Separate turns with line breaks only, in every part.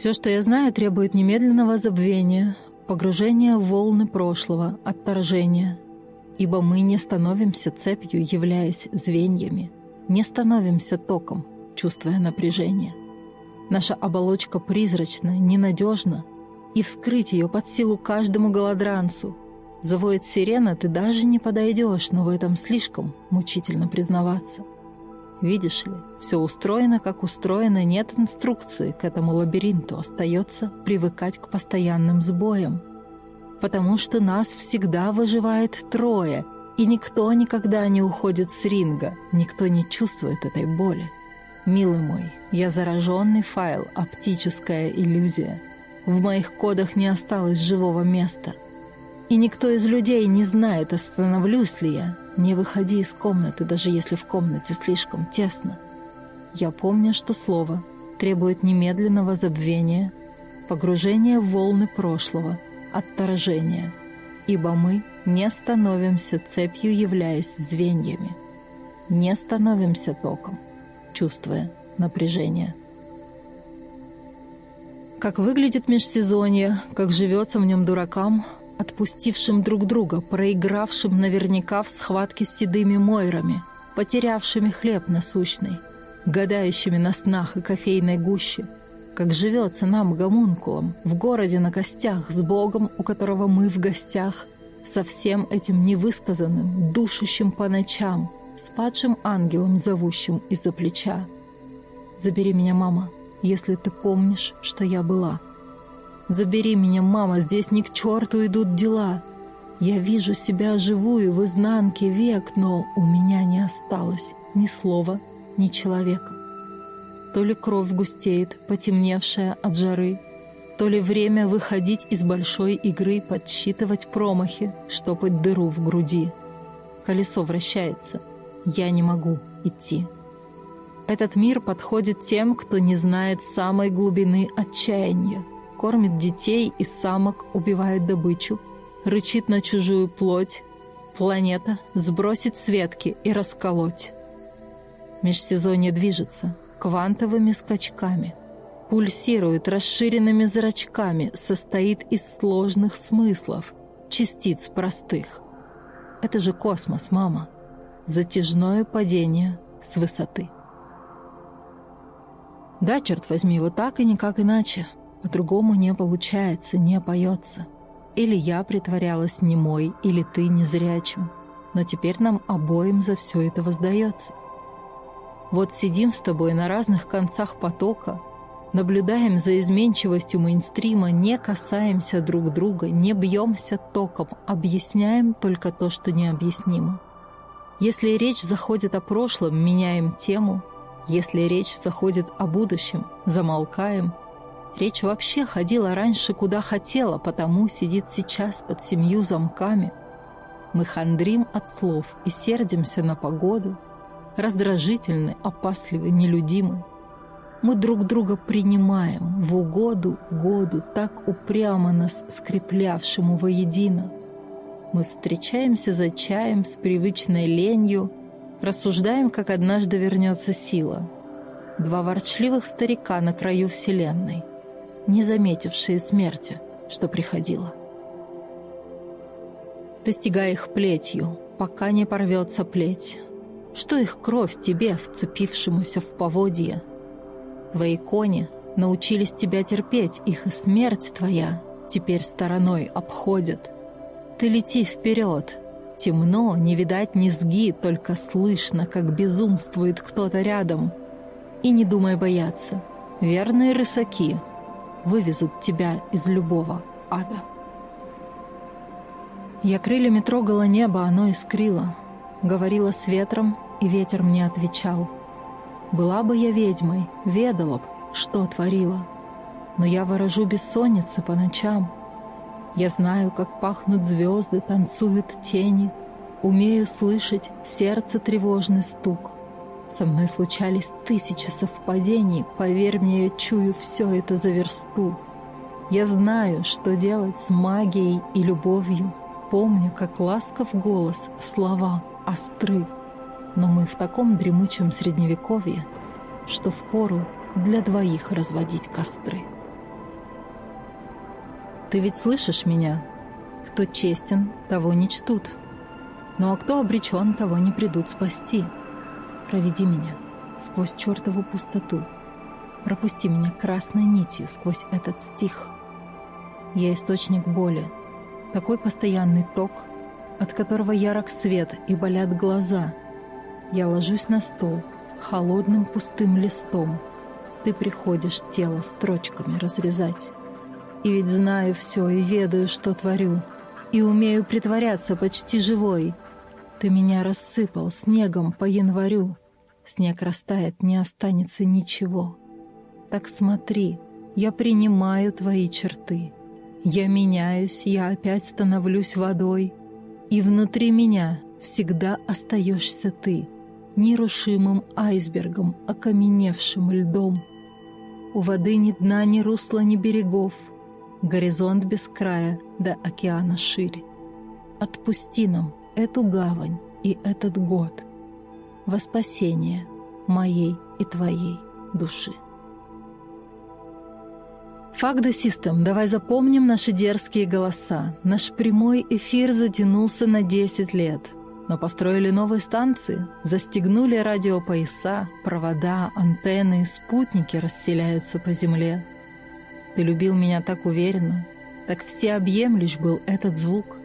Все, что я знаю, требует немедленного забвения, погружения в волны прошлого, отторжения. Ибо мы не становимся цепью, являясь звеньями, не становимся током, чувствуя напряжение. Наша оболочка призрачна, ненадежна, и вскрыть ее под силу каждому голодранцу. Завоет сирена, ты даже не подойдешь, но в этом слишком мучительно признаваться. Видишь ли, все устроено, как устроено, нет инструкции к этому лабиринту, остается привыкать к постоянным сбоям. Потому что нас всегда выживает трое, и никто никогда не уходит с ринга, никто не чувствует этой боли. Милый мой, я зараженный файл, оптическая иллюзия. В моих кодах не осталось живого места. И никто из людей не знает, остановлюсь ли я, не выходи из комнаты, даже если в комнате слишком тесно. Я помню, что слово требует немедленного забвения, погружения в волны прошлого, отторжения, ибо мы не становимся цепью, являясь звеньями, не становимся током, чувствуя напряжение. Как выглядит межсезонье, как живется в нем дуракам — отпустившим друг друга, проигравшим наверняка в схватке с седыми мойрами, потерявшими хлеб насущный, гадающими на снах и кофейной гуще, как живется нам, гомункулам, в городе на костях, с Богом, у которого мы в гостях, со всем этим невысказанным, душащим по ночам, с падшим ангелом, зовущим из-за плеча. «Забери меня, мама, если ты помнишь, что я была». Забери меня, мама, здесь ни к черту идут дела. Я вижу себя живую в изнанке век, но у меня не осталось ни слова, ни человека. То ли кровь густеет, потемневшая от жары, то ли время выходить из большой игры, подсчитывать промахи, штопать дыру в груди. Колесо вращается. Я не могу идти. Этот мир подходит тем, кто не знает самой глубины отчаяния, кормит детей и самок, убивает добычу, рычит на чужую плоть, планета сбросит с ветки и расколоть. Межсезонье движется квантовыми скачками, пульсирует расширенными зрачками, состоит из сложных смыслов, частиц простых. Это же космос, мама. Затяжное падение с высоты. Да, черт возьми, вот так и никак иначе. По-другому не получается, не поется. Или я притворялась немой, или ты незрячим. Но теперь нам обоим за все это воздается. Вот сидим с тобой на разных концах потока, наблюдаем за изменчивостью мейнстрима, не касаемся друг друга, не бьемся током, объясняем только то, что необъяснимо. Если речь заходит о прошлом, меняем тему. Если речь заходит о будущем, замолкаем – Речь вообще ходила раньше куда хотела, потому сидит сейчас под семью замками. Мы хандрим от слов и сердимся на погоду, раздражительны, опасливы, нелюдимы. Мы друг друга принимаем в угоду году, так упрямо нас скреплявшему воедино. Мы встречаемся за чаем с привычной ленью, рассуждаем, как однажды вернется сила. Два ворчливых старика на краю Вселенной не заметившие смерти, что приходило. Достигай их плетью, пока не порвется плеть. Что их кровь тебе, вцепившемуся в поводье? В иконе научились тебя терпеть, их и смерть твоя теперь стороной обходят. Ты лети вперед, темно, не видать низги, только слышно, как безумствует кто-то рядом. И не думай бояться, верные рысаки — вывезут тебя из любого ада. Я крыльями трогала небо, оно искрило. Говорила с ветром, и ветер мне отвечал. Была бы я ведьмой, ведала б, что творила. Но я ворожу бессонницы по ночам. Я знаю, как пахнут звезды, танцуют тени. Умею слышать сердце тревожный стук — со мной случались тысячи совпадений, поверь мне, я чую все это за версту. Я знаю, что делать с магией и любовью. Помню, как ласков голос, слова остры. Но мы в таком дремучем средневековье, что впору для двоих разводить костры. Ты ведь слышишь меня? Кто честен, того не чтут. Ну а кто обречен, того не придут спасти. Проведи меня сквозь чертову пустоту. Пропусти меня красной нитью сквозь этот стих. Я источник боли, такой постоянный ток, от которого ярок свет и болят глаза. Я ложусь на стол холодным пустым листом. Ты приходишь тело строчками разрезать. И ведь знаю все и ведаю, что творю, и умею притворяться почти живой. Ты меня рассыпал снегом по январю. Снег растает, не останется ничего. Так смотри, я принимаю твои черты. Я меняюсь, я опять становлюсь водой. И внутри меня всегда остаешься ты, нерушимым айсбергом, окаменевшим льдом. У воды ни дна, ни русла, ни берегов, горизонт без края до океана шире. Отпусти нам эту гавань и этот год во спасение моей и твоей души. Факда Систем, давай запомним наши дерзкие голоса. Наш прямой эфир затянулся на 10 лет. Но построили новые станции, застегнули радиопояса, провода, антенны, спутники расселяются по земле. Ты любил меня так уверенно, так всеобъемлющ был этот звук,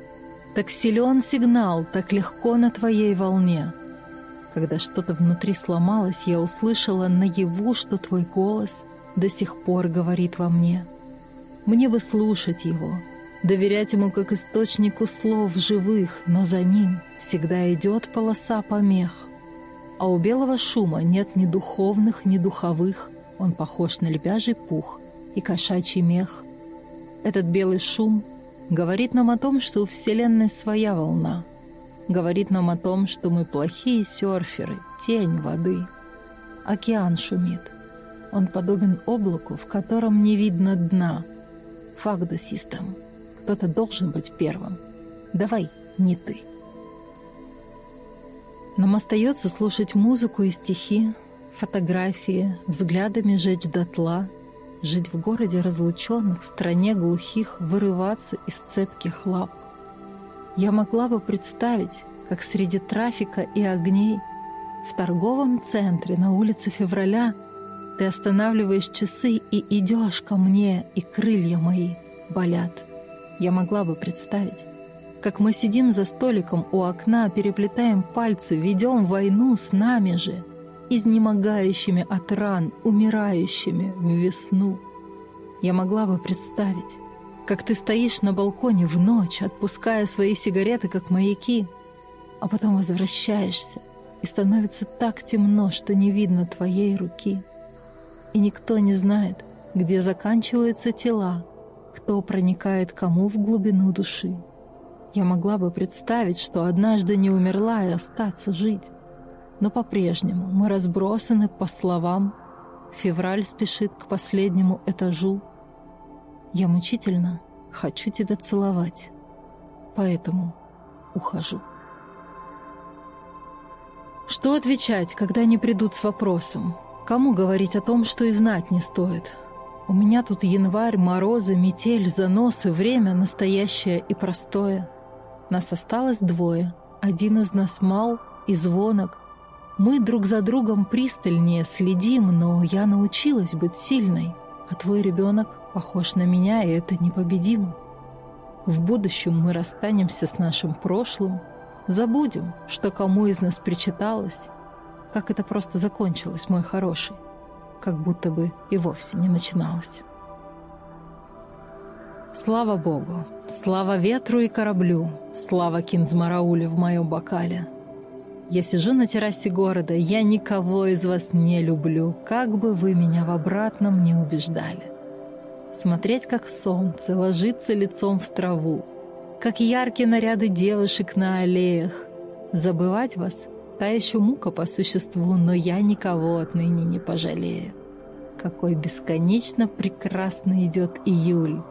так силен сигнал, так легко на твоей волне. Когда что-то внутри сломалось, я услышала наяву, что твой голос — до сих пор говорит во мне. Мне бы слушать его, доверять ему как источнику слов живых, но за ним всегда идет полоса помех. А у белого шума нет ни духовных, ни духовых, он похож на лебяжий пух и кошачий мех. Этот белый шум говорит нам о том, что у Вселенной своя волна, говорит нам о том, что мы плохие серферы, тень воды. Океан шумит, он подобен облаку, в котором не видно дна. Систем. Кто-то должен быть первым. Давай, не ты. Нам остается слушать музыку и стихи, фотографии, взглядами жечь дотла, жить в городе разлученных, в стране глухих, вырываться из цепких лап. Я могла бы представить, как среди трафика и огней в торговом центре на улице Февраля ты останавливаешь часы и идешь ко мне, и крылья мои болят. Я могла бы представить, как мы сидим за столиком у окна, переплетаем пальцы, ведем войну с нами же, изнемогающими от ран, умирающими в весну. Я могла бы представить, как ты стоишь на балконе в ночь, отпуская свои сигареты, как маяки, а потом возвращаешься, и становится так темно, что не видно твоей руки и никто не знает, где заканчиваются тела, кто проникает кому в глубину души. Я могла бы представить, что однажды не умерла и остаться жить. Но по-прежнему мы разбросаны по словам. Февраль спешит к последнему этажу. Я мучительно хочу тебя целовать, поэтому ухожу. Что отвечать, когда они придут с вопросом? Кому говорить о том, что и знать не стоит? У меня тут январь, морозы, метель, заносы, время настоящее и простое. Нас осталось двое. Один из нас мал и звонок. Мы друг за другом пристальнее следим, но я научилась быть сильной, а твой ребенок похож на меня, и это непобедимо. В будущем мы расстанемся с нашим прошлым, забудем, что кому из нас причиталось, как это просто закончилось, мой хороший. Как будто бы и вовсе не начиналось. Слава Богу, слава ветру и кораблю, слава Кинзмарауле в моем бокале. Я сижу на террасе города, я никого из вас не люблю, как бы вы меня в обратном не убеждали. Смотреть, как солнце ложится лицом в траву, как яркие наряды девушек на аллеях, забывать вас Та еще мука по существу, но я никого отныне не пожалею. Какой бесконечно прекрасно идет июль.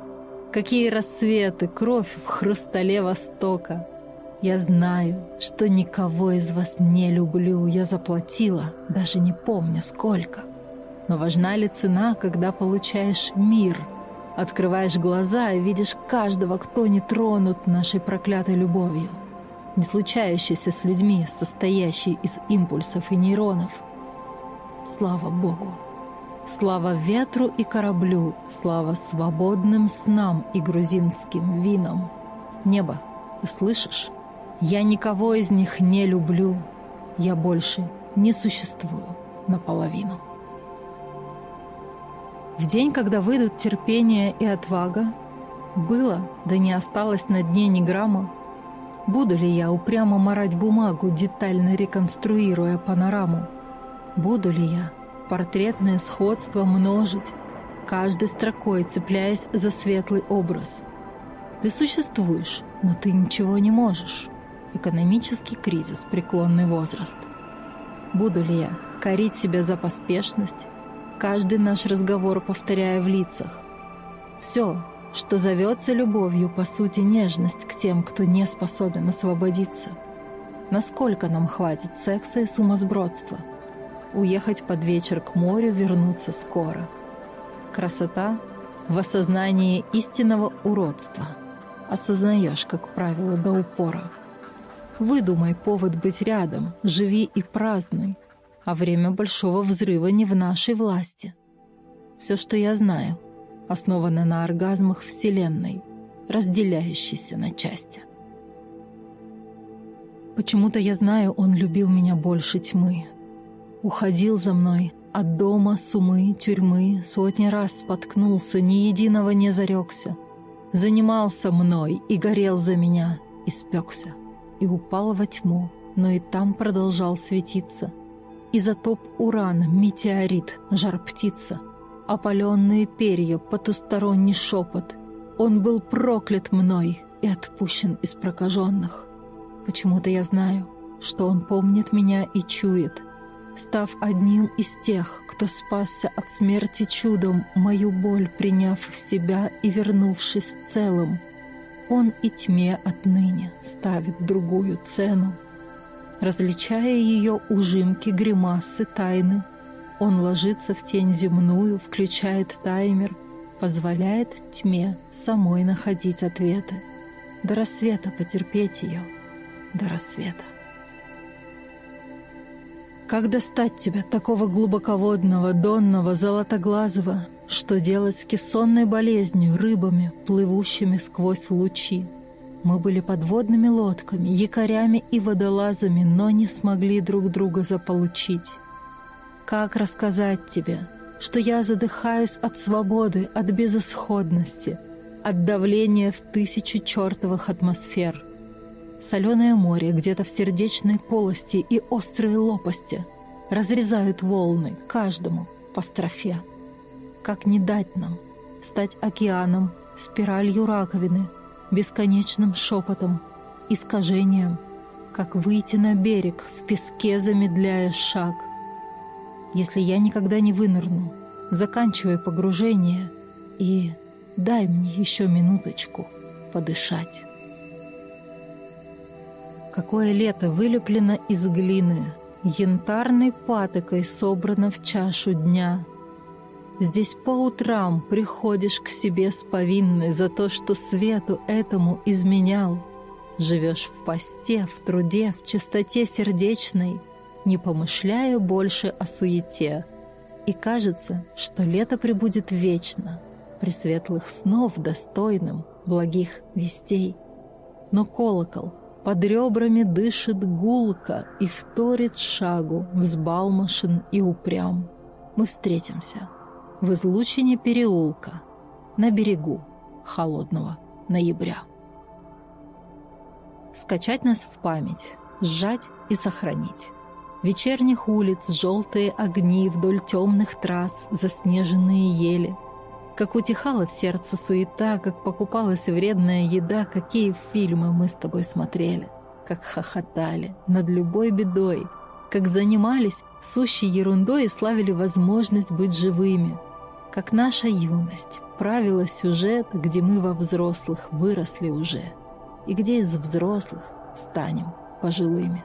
Какие рассветы, кровь в хрустале Востока. Я знаю, что никого из вас не люблю. Я заплатила, даже не помню сколько. Но важна ли цена, когда получаешь мир? Открываешь глаза и видишь каждого, кто не тронут нашей проклятой любовью, не случающейся с людьми, состоящей из импульсов и нейронов. Слава Богу! Слава ветру и кораблю, слава свободным снам и грузинским винам. Небо, ты слышишь? Я никого из них не люблю. Я больше не существую наполовину. В день, когда выйдут терпение и отвага, было, да не осталось на дне ни грамма, буду ли я упрямо марать бумагу, детально реконструируя панораму? Буду ли я портретное сходство множить, каждой строкой цепляясь за светлый образ? Ты существуешь, но ты ничего не можешь. Экономический кризис, преклонный возраст. Буду ли я корить себя за поспешность, каждый наш разговор повторяя в лицах. Все, что зовется любовью, по сути, нежность к тем, кто не способен освободиться. Насколько нам хватит секса и сумасбродства? Уехать под вечер к морю, вернуться скоро. Красота в осознании истинного уродства. Осознаешь, как правило, до упора. Выдумай повод быть рядом, живи и празднуй, а время большого взрыва не в нашей власти. Все, что я знаю, основано на оргазмах Вселенной, разделяющейся на части. Почему-то я знаю, он любил меня больше тьмы. Уходил за мной от дома, сумы, тюрьмы, сотни раз споткнулся, ни единого не зарекся. Занимался мной и горел за меня, испекся, и упал во тьму, но и там продолжал светиться — изотоп уран, метеорит, жар-птица, опаленные перья, потусторонний шепот. Он был проклят мной и отпущен из прокаженных. Почему-то я знаю, что он помнит меня и чует, став одним из тех, кто спасся от смерти чудом, мою боль приняв в себя и вернувшись целым. Он и тьме отныне ставит другую цену различая ее ужимки, гримасы, тайны. Он ложится в тень земную, включает таймер, позволяет тьме самой находить ответы. До рассвета потерпеть ее, до рассвета. Как достать тебя, такого глубоководного, донного, золотоглазого? Что делать с кессонной болезнью, рыбами, плывущими сквозь лучи? Мы были подводными лодками, якорями и водолазами, но не смогли друг друга заполучить. Как рассказать тебе, что я задыхаюсь от свободы, от безысходности, от давления в тысячу чертовых атмосфер? Соленое море где-то в сердечной полости и острые лопасти разрезают волны каждому по строфе. Как не дать нам стать океаном, спиралью раковины — бесконечным шепотом, искажением, как выйти на берег, в песке замедляя шаг. Если я никогда не вынырну, заканчивай погружение и дай мне еще минуточку подышать. Какое лето вылеплено из глины, янтарной патокой собрано в чашу дня — Здесь по утрам приходишь к себе с повинной за то, что свету этому изменял. Живешь в посте, в труде, в чистоте сердечной, не помышляя больше о суете. И кажется, что лето прибудет вечно, при светлых снов достойным, благих вестей. Но колокол под ребрами дышит гулко и вторит шагу, взбалмошен и упрям. Мы встретимся в излучине переулка на берегу холодного ноября. Скачать нас в память, сжать и сохранить. Вечерних улиц, желтые огни вдоль темных трасс, заснеженные ели. Как утихала в сердце суета, как покупалась вредная еда, какие фильмы мы с тобой смотрели, как хохотали над любой бедой, как занимались сущей ерундой и славили возможность быть живыми — как наша юность, правила сюжет, где мы во взрослых выросли уже, и где из взрослых станем пожилыми.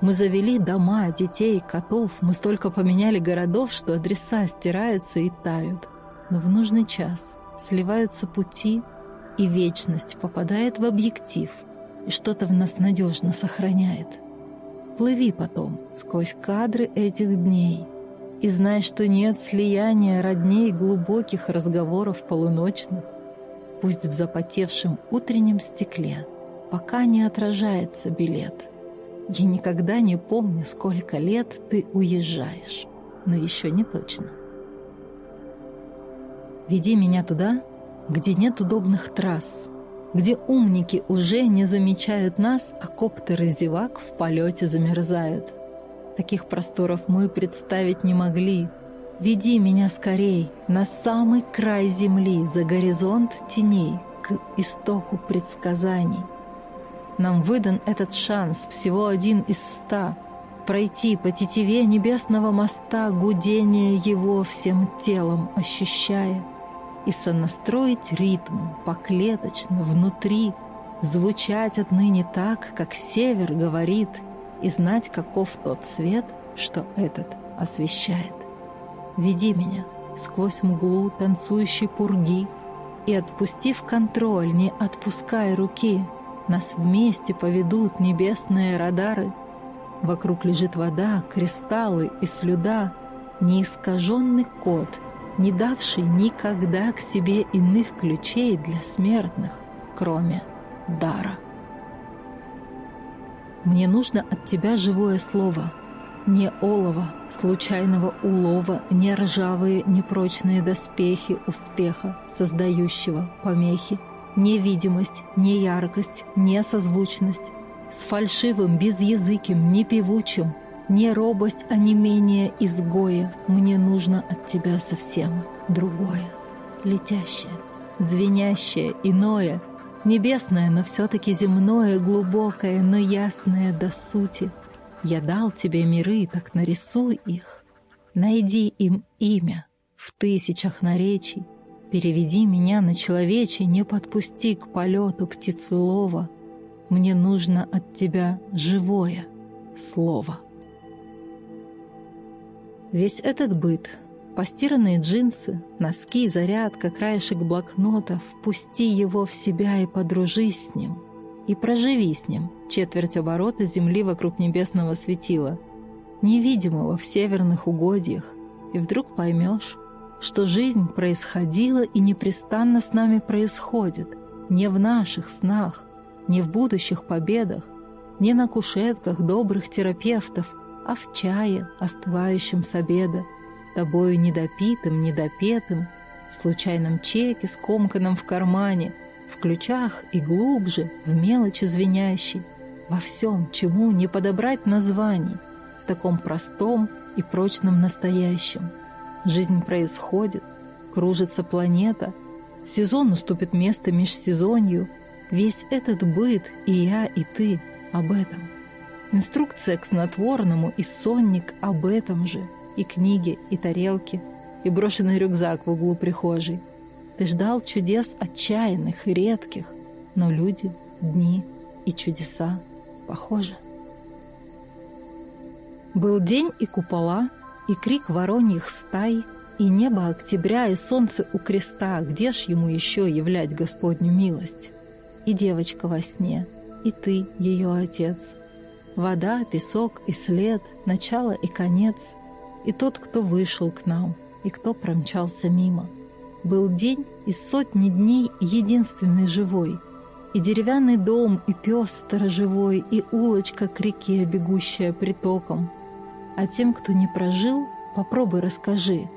Мы завели дома, детей, котов, мы столько поменяли городов, что адреса стираются и тают. Но в нужный час сливаются пути, и вечность попадает в объектив, и что-то в нас надежно сохраняет. Плыви потом сквозь кадры этих дней и знай, что нет слияния родней глубоких разговоров полуночных, пусть в запотевшем утреннем стекле, пока не отражается билет. Я никогда не помню, сколько лет ты уезжаешь, но еще не точно. Веди меня туда, где нет удобных трасс, где умники уже не замечают нас, а коптеры зевак в полете замерзают. Таких просторов мы представить не могли. Веди меня скорей на самый край земли, за горизонт теней, к истоку предсказаний. Нам выдан этот шанс, всего один из ста, пройти по тетиве небесного моста гудение его всем телом ощущая — и сонастроить ритм поклеточно внутри, звучать отныне так, как север говорит, и знать, каков тот свет, что этот освещает. Веди меня сквозь мглу танцующей пурги, и, отпустив контроль, не отпускай руки, нас вместе поведут небесные радары. Вокруг лежит вода, кристаллы и слюда, неискаженный код — не давший никогда к себе иных ключей для смертных, кроме дара. Мне нужно от тебя живое слово, не олово, случайного улова, не ржавые, непрочные доспехи успеха, создающего помехи, не видимость, не яркость, не созвучность, с фальшивым, безязыким, непевучим, не робость, а не менее изгоя. Мне нужно от тебя совсем другое. Летящее, звенящее, иное. Небесное, но все-таки земное, глубокое, но ясное до сути. Я дал тебе миры, так нарисуй их. Найди им имя в тысячах наречий. Переведи меня на человечий, не подпусти к полету птицелова. Мне нужно от тебя живое слово. Весь этот быт, постиранные джинсы, носки, зарядка, краешек блокнота, впусти его в себя и подружись с ним. И проживи с ним четверть оборота земли вокруг небесного светила, невидимого в северных угодьях, и вдруг поймешь, что жизнь происходила и непрестанно с нами происходит, не в наших снах, не в будущих победах, не на кушетках добрых терапевтов, а в чае, остывающем с обеда, тобою недопитым, недопетым, в случайном чеке, скомканном в кармане, в ключах и глубже, в мелочи звенящей, во всем, чему не подобрать названий, в таком простом и прочном настоящем. Жизнь происходит, кружится планета, сезон уступит место межсезонью, весь этот быт и я, и ты об этом. Инструкция к снотворному и сонник об этом же, и книги, и тарелки, и брошенный рюкзак в углу прихожей. Ты ждал чудес отчаянных и редких, но люди, дни и чудеса похожи. Был день и купола, и крик вороньих стай, и небо октября, и солнце у креста, где ж ему еще являть Господню милость? И девочка во сне, и ты, ее отец — Вода, песок и след, начало и конец, и тот, кто вышел к нам, и кто промчался мимо. Был день из сотни дней единственный живой, и деревянный дом, и пес сторожевой, и улочка к реке, бегущая притоком. А тем, кто не прожил, попробуй расскажи,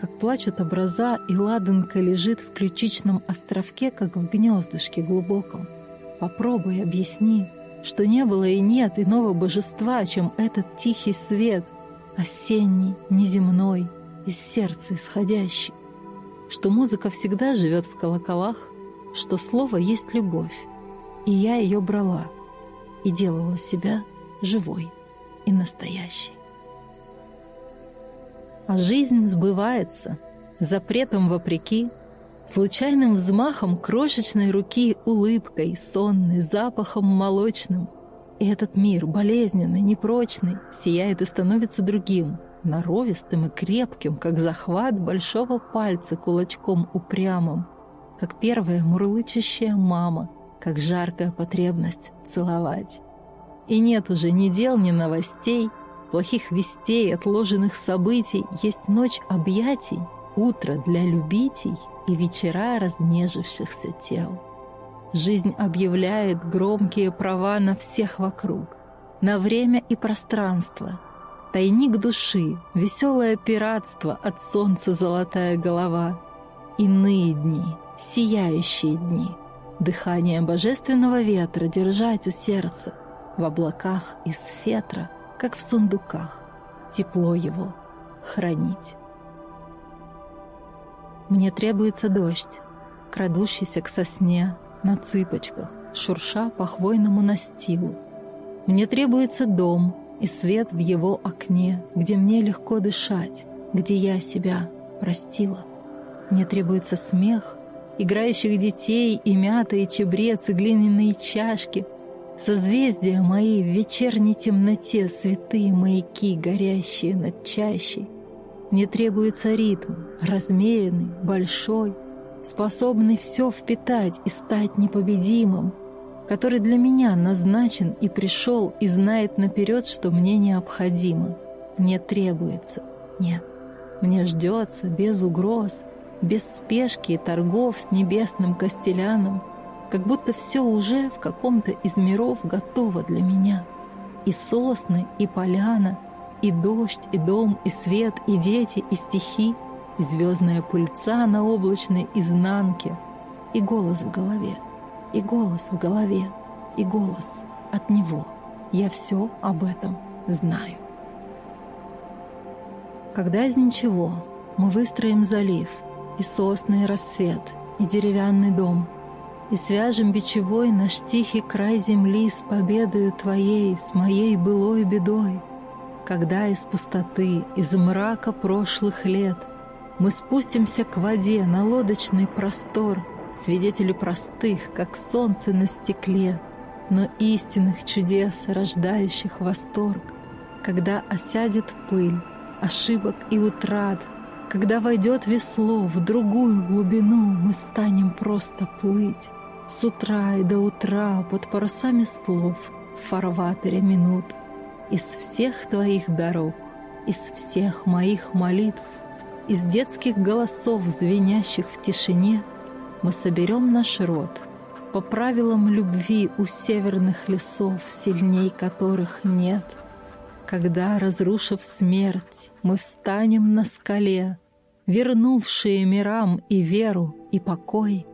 как плачут образа, и ладанка лежит в ключичном островке, как в гнездышке глубоком. Попробуй объясни, что не было и нет иного божества, чем этот тихий свет, осенний, неземной, из сердца исходящий, что музыка всегда живет в колоколах, что слово есть любовь, и я ее брала и делала себя живой и настоящей. А жизнь сбывается, запретом вопреки, случайным взмахом крошечной руки, улыбкой, сонной, запахом молочным. И этот мир, болезненный, непрочный, сияет и становится другим, норовистым и крепким, как захват большого пальца кулачком упрямым, как первая мурлычащая мама, как жаркая потребность целовать. И нет уже ни дел, ни новостей, плохих вестей, отложенных событий, есть ночь объятий, утро для любителей и вечера разнежившихся тел. Жизнь объявляет громкие права на всех вокруг, на время и пространство. Тайник души, веселое пиратство от солнца золотая голова. Иные дни, сияющие дни, дыхание божественного ветра держать у сердца, в облаках из фетра, как в сундуках, тепло его хранить. Мне требуется дождь, крадущийся к сосне на цыпочках, шурша по хвойному настилу. Мне требуется дом и свет в его окне, где мне легко дышать, где я себя простила. Мне требуется смех, играющих детей и мята и чебрец и глиняные чашки, созвездия мои в вечерней темноте, святые маяки, горящие над чащей — мне требуется ритм, размеренный, большой, способный все впитать и стать непобедимым, который для меня назначен и пришел и знает наперед, что мне необходимо. Мне требуется. Нет. Мне ждется без угроз, без спешки и торгов с небесным костеляном, как будто все уже в каком-то из миров готово для меня. И сосны, и поляна — и дождь, и дом, и свет, и дети, и стихи, звездная пыльца на облачной изнанке, и голос в голове, и голос в голове, и голос от него. Я все об этом знаю. Когда из ничего мы выстроим залив, и сосны, и рассвет, и деревянный дом, и свяжем бичевой наш тихий край земли с победою Твоей, с моей былой бедой, когда из пустоты, из мрака прошлых лет мы спустимся к воде на лодочный простор, свидетели простых, как солнце на стекле, но истинных чудес, рождающих восторг, когда осядет пыль, ошибок и утрат, когда войдет весло в другую глубину, мы станем просто плыть. С утра и до утра под парусами слов в фарватере минут — из всех твоих дорог, из всех моих молитв, из детских голосов, звенящих в тишине, мы соберем наш род по правилам любви у северных лесов, сильней которых нет. Когда, разрушив смерть, мы встанем на скале, вернувшие мирам и веру, и покой,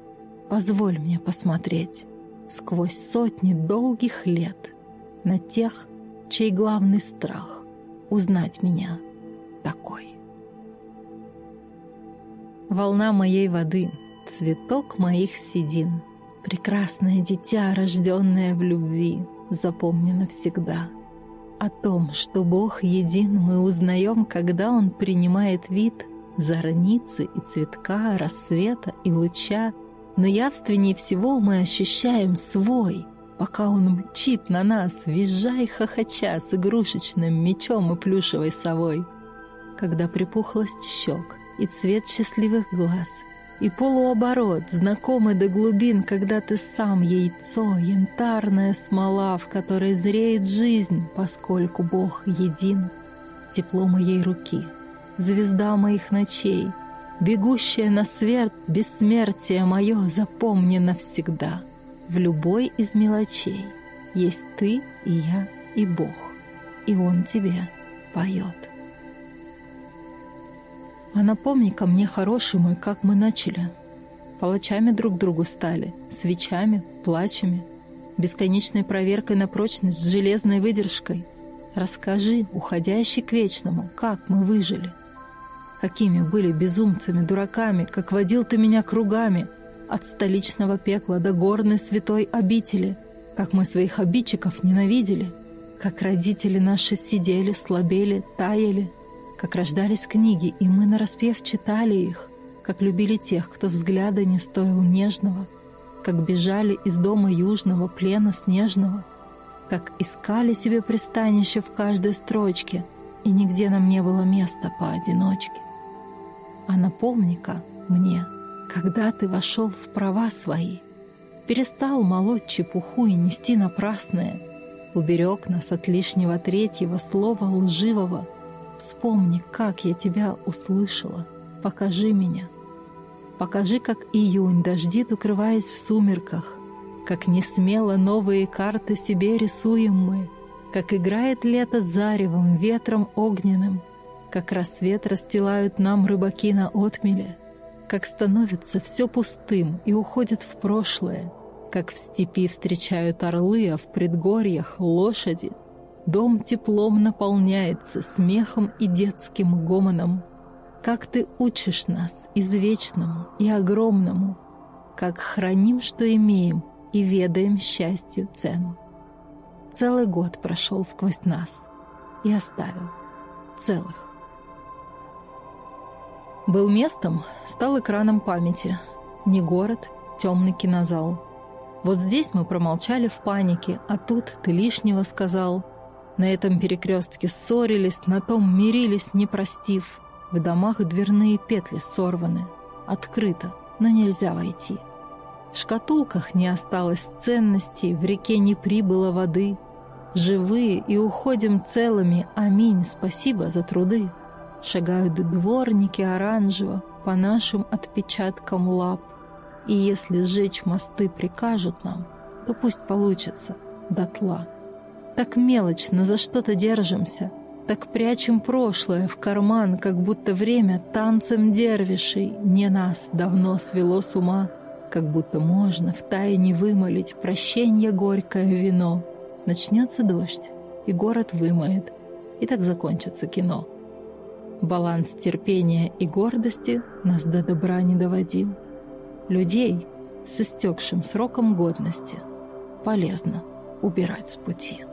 позволь мне посмотреть сквозь сотни долгих лет на тех, чей главный страх — узнать меня такой. Волна моей воды, цветок моих седин, прекрасное дитя, рожденное в любви, запомни навсегда. О том, что Бог един, мы узнаем, когда Он принимает вид зорницы и цветка, рассвета и луча, но явственнее всего мы ощущаем свой — пока он мчит на нас, визжа и хохоча с игрушечным мечом и плюшевой совой. Когда припухлость щек и цвет счастливых глаз, и полуоборот, знакомый до глубин, когда ты сам яйцо, янтарная смола, в которой зреет жизнь, поскольку Бог един, тепло моей руки, звезда моих ночей, бегущая на свет бессмертие мое, запомни навсегда — в любой из мелочей есть ты и я и Бог, и Он тебе поет. А напомни ко мне, хороший мой, как мы начали. Палачами друг другу стали, свечами, плачами, бесконечной проверкой на прочность с железной выдержкой. Расскажи, уходящий к вечному, как мы выжили. Какими были безумцами, дураками, как водил ты меня кругами, от столичного пекла до горной святой обители, как мы своих обидчиков ненавидели, как родители наши сидели, слабели, таяли, как рождались книги, и мы нараспев читали их, как любили тех, кто взгляда не стоил нежного, как бежали из дома южного плена снежного, как искали себе пристанище в каждой строчке, и нигде нам не было места поодиночке. А напомни-ка мне — когда ты вошел в права свои, перестал молоть чепуху и нести напрасное, уберег нас от лишнего третьего слова лживого. Вспомни, как я тебя услышала, покажи меня. Покажи, как июнь дождит, укрываясь в сумерках, как не смело новые карты себе рисуем мы, как играет лето заревом, ветром огненным, как рассвет расстилают нам рыбаки на отмеле, как становится все пустым и уходит в прошлое, как в степи встречают орлы, а в предгорьях — лошади. Дом теплом наполняется смехом и детским гомоном. Как ты учишь нас извечному и огромному, как храним, что имеем, и ведаем счастью цену. Целый год прошел сквозь нас и оставил целых. Был местом, стал экраном памяти. Не город, темный кинозал. Вот здесь мы промолчали в панике, а тут ты лишнего сказал. На этом перекрестке ссорились, на том мирились, не простив. В домах дверные петли сорваны. Открыто, но нельзя войти. В шкатулках не осталось ценностей, в реке не прибыло воды. Живые и уходим целыми, аминь, спасибо за труды. Шагают дворники оранжево по нашим отпечаткам лап. И если сжечь мосты прикажут нам, то пусть получится дотла. Так мелочно за что-то держимся, так прячем прошлое в карман, как будто время танцем дервишей не нас давно свело с ума, как будто можно в тайне вымолить прощенье горькое вино. Начнется дождь, и город вымоет, и так закончится кино. Баланс терпения и гордости нас до добра не доводил. Людей с истекшим сроком годности полезно убирать с пути.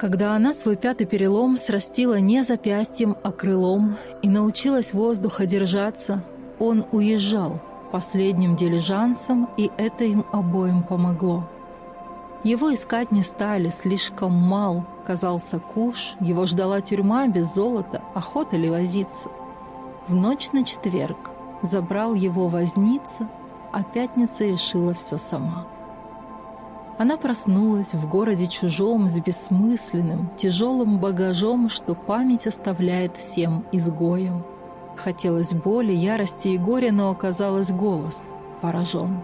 Когда она свой пятый перелом срастила не запястьем, а крылом и научилась воздуха держаться, он уезжал последним дилижансом, и это им обоим помогло. Его искать не стали, слишком мал казался куш, его ждала тюрьма без золота, охота ли возиться. В ночь на четверг забрал его возница, а пятница решила все сама. Она проснулась в городе чужом с бессмысленным, тяжелым багажом, что память оставляет всем изгоем. Хотелось боли, ярости и горя, но оказалось голос поражен.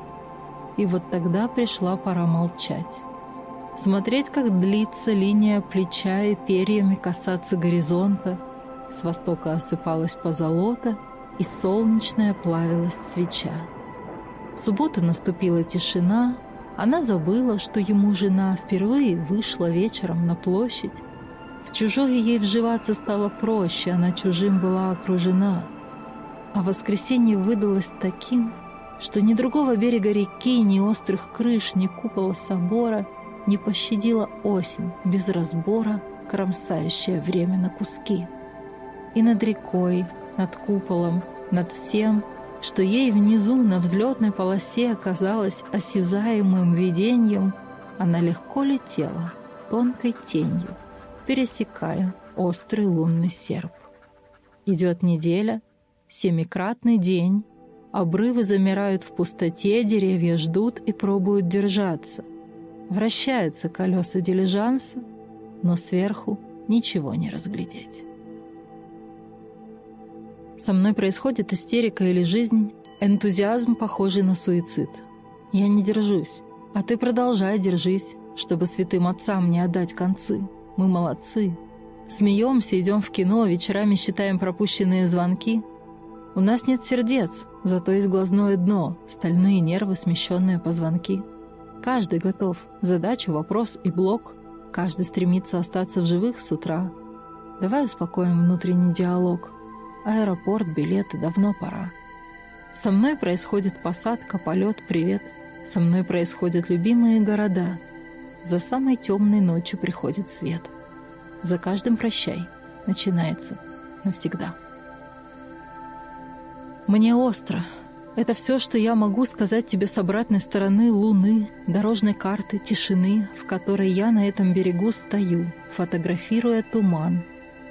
И вот тогда пришла пора молчать. Смотреть, как длится линия плеча и перьями касаться горизонта. С востока осыпалась позолота, и солнечная плавилась свеча. В субботу наступила тишина, она забыла, что ему жена впервые вышла вечером на площадь. В чужое ей вживаться стало проще, она чужим была окружена. А воскресенье выдалось таким, что ни другого берега реки, ни острых крыш, ни купола собора не пощадила осень без разбора, кромсающая время на куски. И над рекой, над куполом, над всем, что ей внизу на взлетной полосе оказалось осязаемым видением, она легко летела тонкой тенью, пересекая острый лунный серп. Идет неделя, семикратный день, обрывы замирают в пустоте, деревья ждут и пробуют держаться. Вращаются колеса дилижанса, но сверху ничего не разглядеть. Со мной происходит истерика или жизнь, энтузиазм, похожий на суицид. Я не держусь, а ты продолжай держись, чтобы святым отцам не отдать концы. Мы молодцы. Смеемся, идем в кино, вечерами считаем пропущенные звонки. У нас нет сердец, зато есть глазное дно, стальные нервы, смещенные позвонки. Каждый готов. Задачу, вопрос и блок. Каждый стремится остаться в живых с утра. Давай успокоим внутренний диалог. Аэропорт, билеты, давно пора. Со мной происходит посадка, полет, привет. Со мной происходят любимые города. За самой темной ночью приходит свет. За каждым прощай. Начинается навсегда. Мне остро. Это все, что я могу сказать тебе с обратной стороны луны, дорожной карты, тишины, в которой я на этом берегу стою, фотографируя туман,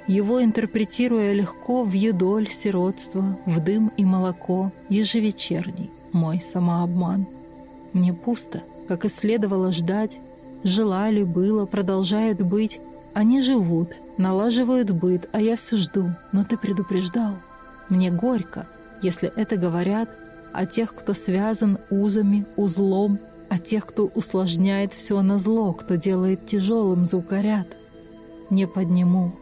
его интерпретируя легко в едоль сиротство, в дым и молоко, ежевечерний, мой самообман. Мне пусто, как и следовало ждать, желали, было, продолжает быть. Они живут, налаживают быт, а я все жду, но ты предупреждал. Мне горько, если это говорят о тех, кто связан узами, узлом, о тех, кто усложняет все на зло, кто делает тяжелым звукоряд. Не подниму.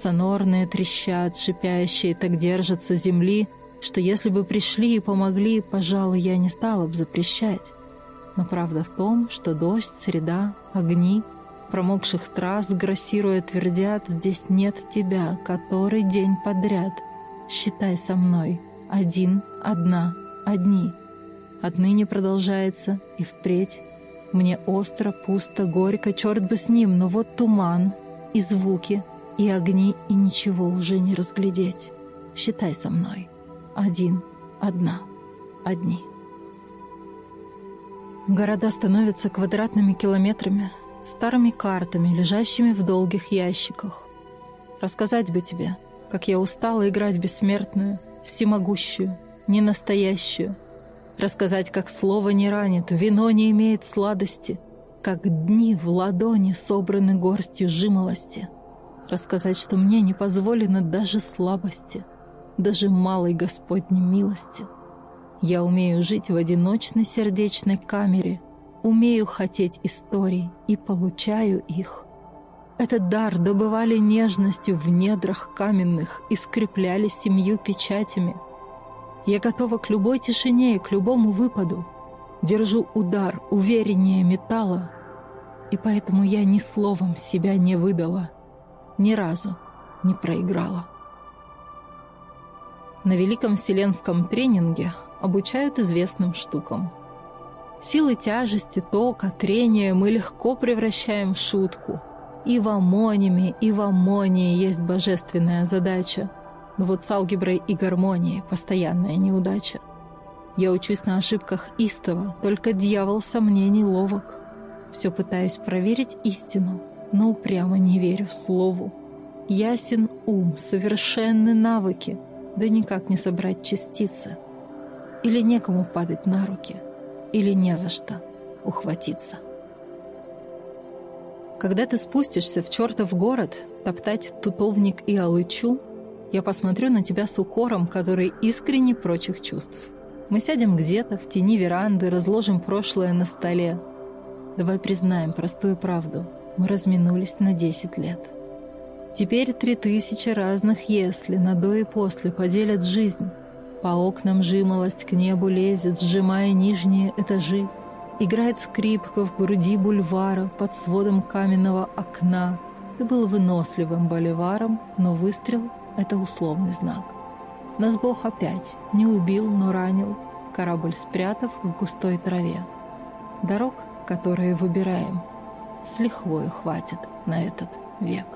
Сонорные трещат, шипящие так держатся земли, что если бы пришли и помогли, пожалуй, я не стала бы запрещать. Но правда в том, что дождь, среда, огни, промокших трасс, грассируя, твердят, здесь нет тебя, который день подряд. Считай со мной. Один, одна, одни. Отныне продолжается и впредь. Мне остро, пусто, горько, черт бы с ним, но вот туман, и звуки, и огни, и ничего уже не разглядеть. Считай со мной. Один, одна, одни. Города становятся квадратными километрами, старыми картами, лежащими в долгих ящиках. Рассказать бы тебе, как я устала играть бессмертную, всемогущую, ненастоящую. Рассказать, как слово не ранит, вино не имеет сладости, как дни в ладони собраны горстью жимолости. Рассказать, что мне не позволено даже слабости, даже малой Господней милости. Я умею жить в одиночной сердечной камере, умею хотеть историй и получаю их. Этот дар добывали нежностью в недрах каменных и скрепляли семью печатями — я готова к любой тишине и к любому выпаду. Держу удар увереннее металла, и поэтому я ни словом себя не выдала, ни разу не проиграла. На Великом Вселенском тренинге обучают известным штукам. Силы тяжести, тока, трения мы легко превращаем в шутку. И в амониме, и в аммонии есть божественная задача — но вот с алгеброй и гармонией постоянная неудача. Я учусь на ошибках истово, только дьявол сомнений ловок. Все пытаюсь проверить истину, но упрямо не верю слову. Ясен ум, совершенны навыки, да никак не собрать частицы. Или некому падать на руки, или не за что ухватиться. Когда ты спустишься в чертов город, топтать тутовник и алычу, я посмотрю на тебя с укором, который искренне прочих чувств. Мы сядем где-то в тени веранды, разложим прошлое на столе. Давай признаем простую правду. Мы разминулись на 10 лет. Теперь три тысячи разных «если» на «до» и «после» поделят жизнь. По окнам жимолость к небу лезет, сжимая нижние этажи. Играет скрипка в груди бульвара под сводом каменного окна. Ты был выносливым боливаром, но выстрел это условный знак. Нас Бог опять не убил, но ранил, корабль спрятав в густой траве. Дорог, которые выбираем, с лихвою хватит на этот век.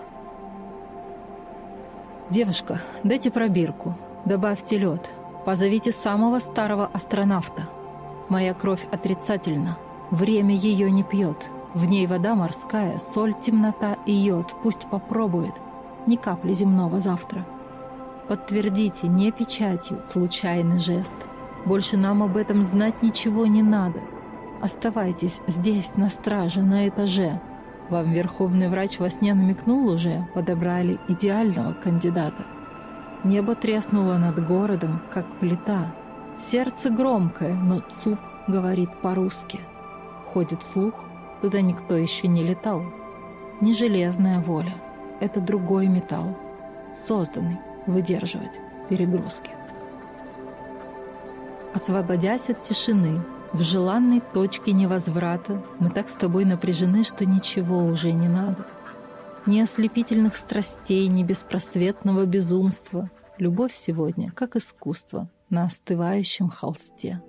«Девушка, дайте пробирку, добавьте лед, позовите самого старого астронавта. Моя кровь отрицательна, время ее не пьет, в ней вода морская, соль, темнота и йод, пусть попробует, ни капли земного завтра. Подтвердите, не печатью, случайный жест. Больше нам об этом знать ничего не надо. Оставайтесь здесь, на страже, на этаже. Вам верховный врач во сне намекнул уже, подобрали идеального кандидата. Небо треснуло над городом, как плита. Сердце громкое, но ЦУП говорит по-русски. Ходит слух, туда никто еще не летал. Не железная воля, это другой металл, созданный выдерживать перегрузки. Освободясь от тишины, в желанной точке невозврата, мы так с тобой напряжены, что ничего уже не надо. Ни ослепительных страстей, ни беспросветного безумства. Любовь сегодня, как искусство, на остывающем холсте.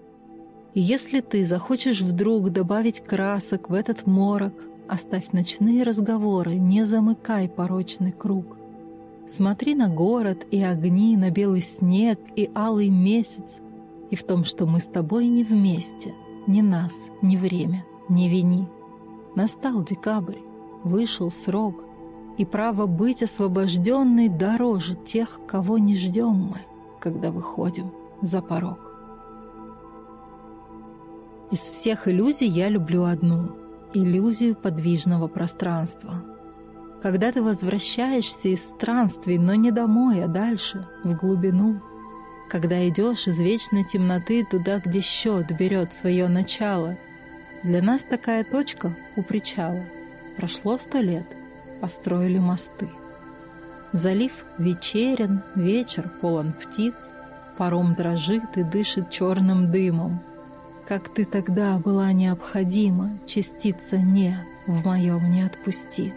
И если ты захочешь вдруг добавить красок в этот морок, оставь ночные разговоры, не замыкай порочный круг — Смотри на город и огни, на белый снег и алый месяц, и в том, что мы с тобой не вместе, ни нас, ни время, не вини. Настал декабрь, вышел срок, и право быть освобожденной дороже тех, кого не ждем мы, когда выходим за порог. Из всех иллюзий я люблю одну — иллюзию подвижного пространства. Когда ты возвращаешься из странствий, но не домой, а дальше, в глубину. Когда идешь из вечной темноты туда, где счет берет свое начало. Для нас такая точка у причала. Прошло сто лет — построили мосты. Залив вечерен, вечер полон птиц, паром дрожит и дышит черным дымом. Как ты тогда была необходима, частица «не» в моем не отпусти.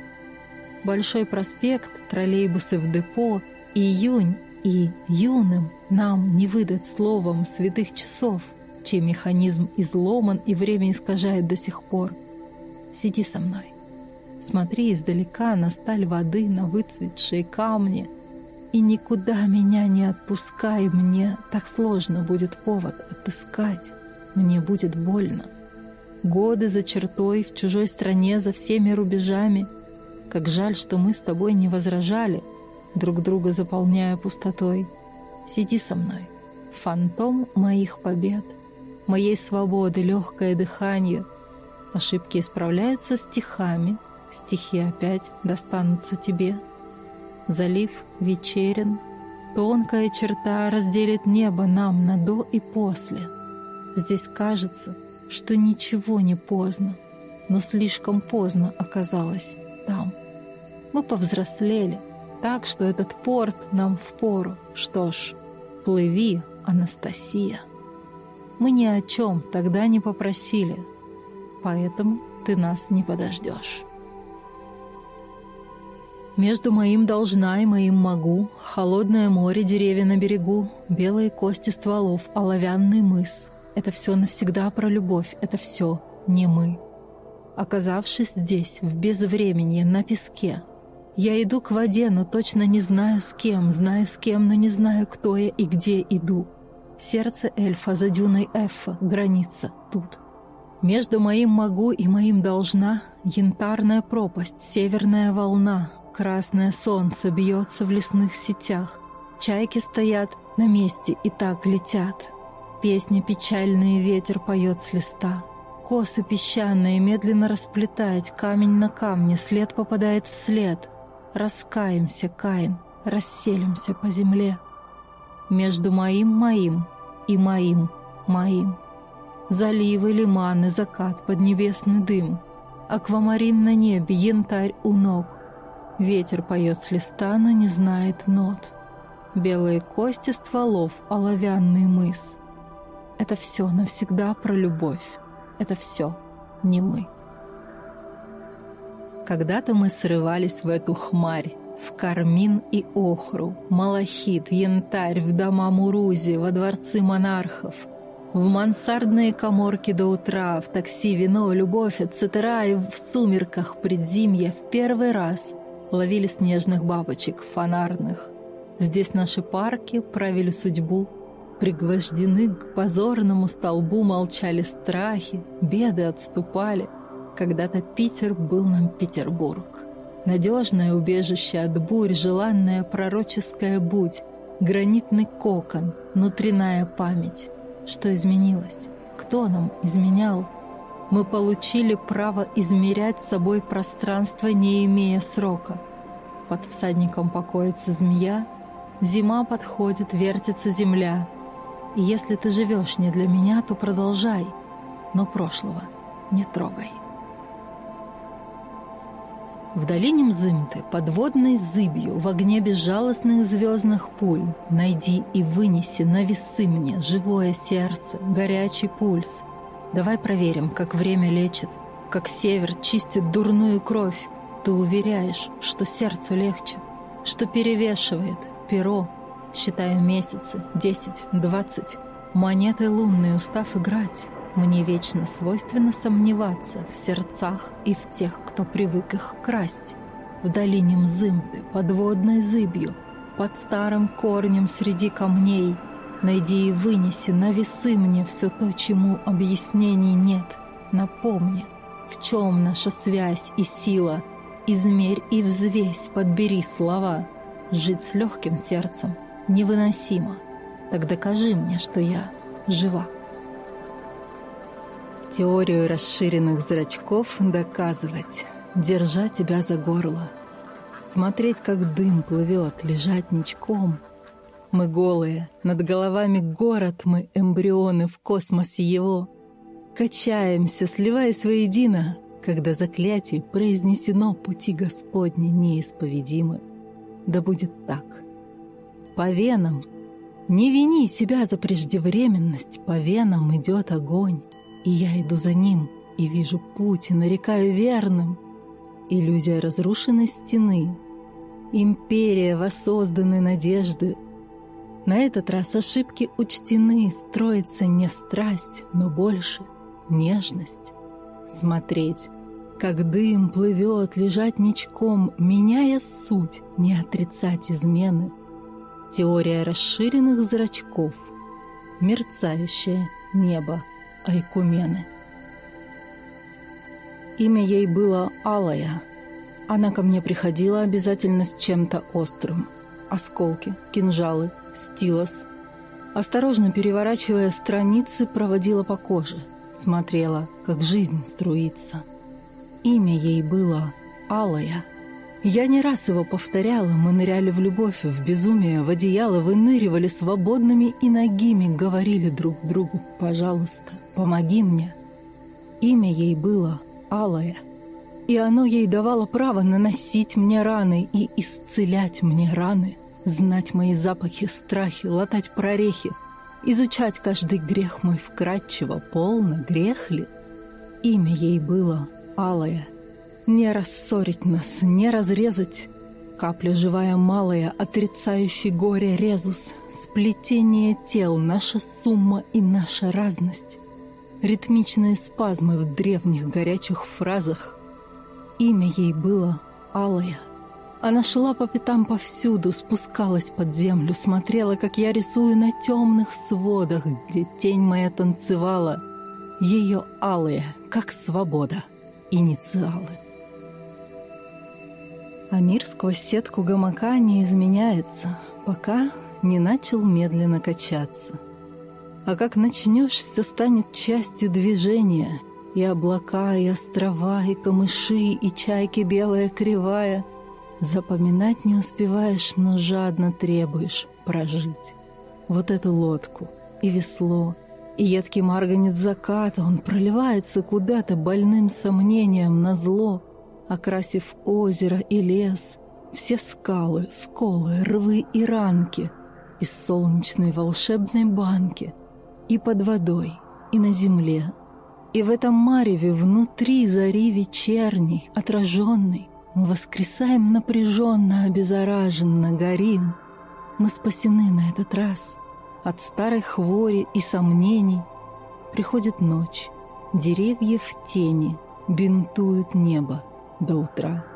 Большой проспект, троллейбусы в депо, июнь и юным нам не выдать словом святых часов, чей механизм изломан и время искажает до сих пор. Сиди со мной. Смотри издалека на сталь воды, на выцветшие камни. И никуда меня не отпускай, мне так сложно будет повод отыскать. Мне будет больно. Годы за чертой, в чужой стране, за всеми рубежами. Как жаль, что мы с тобой не возражали, друг друга заполняя пустотой. Сиди со мной, фантом моих побед, моей свободы, легкое дыхание. Ошибки исправляются стихами, стихи опять достанутся тебе. Залив вечерен, тонкая черта разделит небо нам на до и после. Здесь кажется, что ничего не поздно, но слишком поздно оказалось там. Мы повзрослели, так что этот порт нам впору. Что ж, плыви, Анастасия. Мы ни о чем тогда не попросили, поэтому ты нас не подождешь. Между моим должна и моим могу, холодное море, деревья на берегу, белые кости стволов, оловянный мыс. Это все навсегда про любовь, это все не мы. Оказавшись здесь, в безвремени, на песке, я иду к воде, но точно не знаю с кем, знаю с кем, но не знаю, кто я и где иду. Сердце эльфа за дюной Эффа, граница тут. Между моим могу и моим должна янтарная пропасть, северная волна, Красное солнце бьется в лесных сетях. Чайки стоят на месте и так летят. Песня печальный ветер поет с листа. Косы песчаные медленно расплетать, камень на камне, след попадает в след. Раскаемся, Каин, расселимся по земле. Между моим моим и моим моим. Заливы, лиманы, закат, поднебесный дым. Аквамарин на небе, янтарь у ног. Ветер поет с листа, но не знает нот. Белые кости стволов, оловянный мыс. Это все навсегда про любовь. Это все не мы. Когда-то мы срывались в эту хмарь, в кармин и охру, малахит, янтарь, в дома Мурузи, во дворцы монархов, в мансардные коморки до утра, в такси вино, любовь, etc. И в сумерках предзимья в первый раз — ловили снежных бабочек, фонарных. Здесь наши парки правили судьбу, пригвождены к позорному столбу молчали страхи, беды отступали. Когда-то Питер был нам Петербург. Надежное убежище от бурь, желанная пророческая будь, гранитный кокон, внутренняя память. Что изменилось? Кто нам изменял? Мы получили право измерять собой пространство, не имея срока. Под всадником покоится змея, зима подходит, вертится земля. И если ты живешь не для меня, то продолжай, но прошлого не трогай. В долине Мзымты, подводной зыбью, в огне безжалостных звездных пуль, найди и вынеси на весы мне живое сердце, горячий пульс — Давай проверим, как время лечит, как север чистит дурную кровь. Ты уверяешь, что сердцу легче, что перевешивает перо. Считаю месяцы, десять, двадцать. Монеты лунные, устав играть. Мне вечно свойственно сомневаться в сердцах и в тех, кто привык их красть. В долине Мзымты, подводной зыбью, под старым корнем среди камней — Найди и вынеси на весы мне все то, чему объяснений нет. Напомни, в чем наша связь и сила. Измерь и взвесь, подбери слова. Жить с легким сердцем невыносимо. Так докажи мне, что я жива. Теорию расширенных зрачков доказывать, держа тебя за горло. Смотреть, как дым плывет, лежать ничком. Мы голые, над головами город, мы эмбрионы в космосе его. Качаемся, сливаясь воедино, когда заклятие произнесено пути Господни неисповедимы. Да будет так. По венам не вини себя за преждевременность, по венам идет огонь, и я иду за ним, и вижу путь, и нарекаю верным. Иллюзия разрушенной стены, империя воссозданной надежды. На этот раз ошибки учтены, строится не страсть, но больше нежность. Смотреть, как дым плывет, лежать ничком, меняя суть, не отрицать измены — Теория расширенных зрачков. Мерцающее небо Айкумены. Имя ей было Алая. Она ко мне приходила обязательно с чем-то острым. Осколки, кинжалы, стилос. Осторожно переворачивая страницы, проводила по коже. Смотрела, как жизнь струится. Имя ей было Алая. Я не раз его повторяла, мы ныряли в любовь, в безумие, в одеяло, выныривали свободными и ногими, говорили друг другу «пожалуйста, помоги мне». Имя ей было Алая, и оно ей давало право наносить мне раны и исцелять мне раны, знать мои запахи, страхи, латать прорехи, изучать каждый грех мой вкрадчиво, полно, грех ли? Имя ей было Алая — не рассорить нас, не разрезать. Капля живая малая, отрицающий горе резус. Сплетение тел, наша сумма и наша разность. Ритмичные спазмы в древних горячих фразах. Имя ей было Алая. Она шла по пятам повсюду, спускалась под землю, смотрела, как я рисую на темных сводах, где тень моя танцевала. Ее алые, как свобода, инициалы. А мир сквозь сетку гамака не изменяется, пока не начал медленно качаться. А как начнешь, все станет частью движения, и облака, и острова, и камыши, и чайки белая кривая. Запоминать не успеваешь, но жадно требуешь прожить. Вот эту лодку и весло, и едкий марганец заката, он проливается куда-то больным сомнением на зло — окрасив озеро и лес, все скалы, сколы, рвы и ранки из солнечной волшебной банки и под водой, и на земле. И в этом мареве внутри зари вечерней, отраженной, мы воскресаем напряженно, обеззараженно, горим. Мы спасены на этот раз от старой хвори и сомнений. Приходит ночь, деревья в тени, бинтуют небо до утра.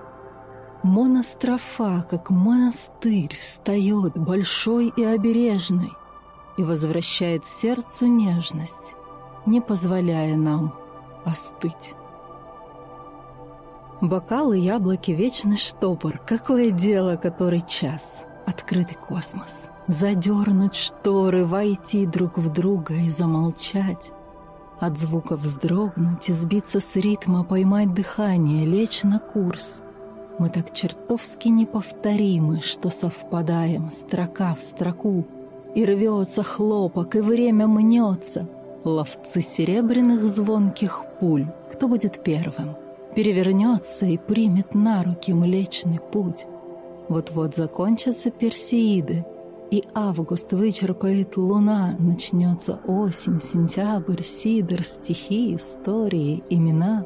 Монастрофа, как монастырь, встает большой и обережный и возвращает сердцу нежность, не позволяя нам остыть. Бокалы, яблоки, вечный штопор. Какое дело, который час? Открытый космос. Задернуть шторы, войти друг в друга и замолчать. От звука вздрогнуть сбиться с ритма, поймать дыхание, лечь на курс. Мы так чертовски неповторимы, что совпадаем, строка в строку. И рвется хлопок, и время мнется. Ловцы серебряных звонких пуль, кто будет первым? Перевернется и примет на руки Млечный путь. Вот-вот закончатся персеиды, и август вычерпает луна, начнется осень, сентябрь, сидр, стихи, истории, имена.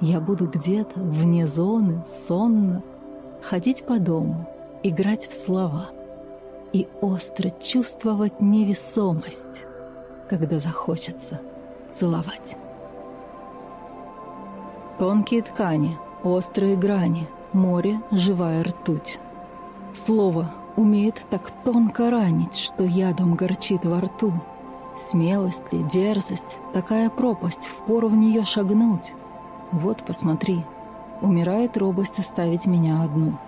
Я буду где-то вне зоны, сонно, ходить по дому, играть в слова и остро чувствовать невесомость, когда захочется целовать. Тонкие ткани, острые грани, море, живая ртуть. Слово умеет так тонко ранить, что ядом горчит во рту. Смелость ли, дерзость, такая пропасть, впору в нее шагнуть. Вот, посмотри, умирает робость оставить меня одну.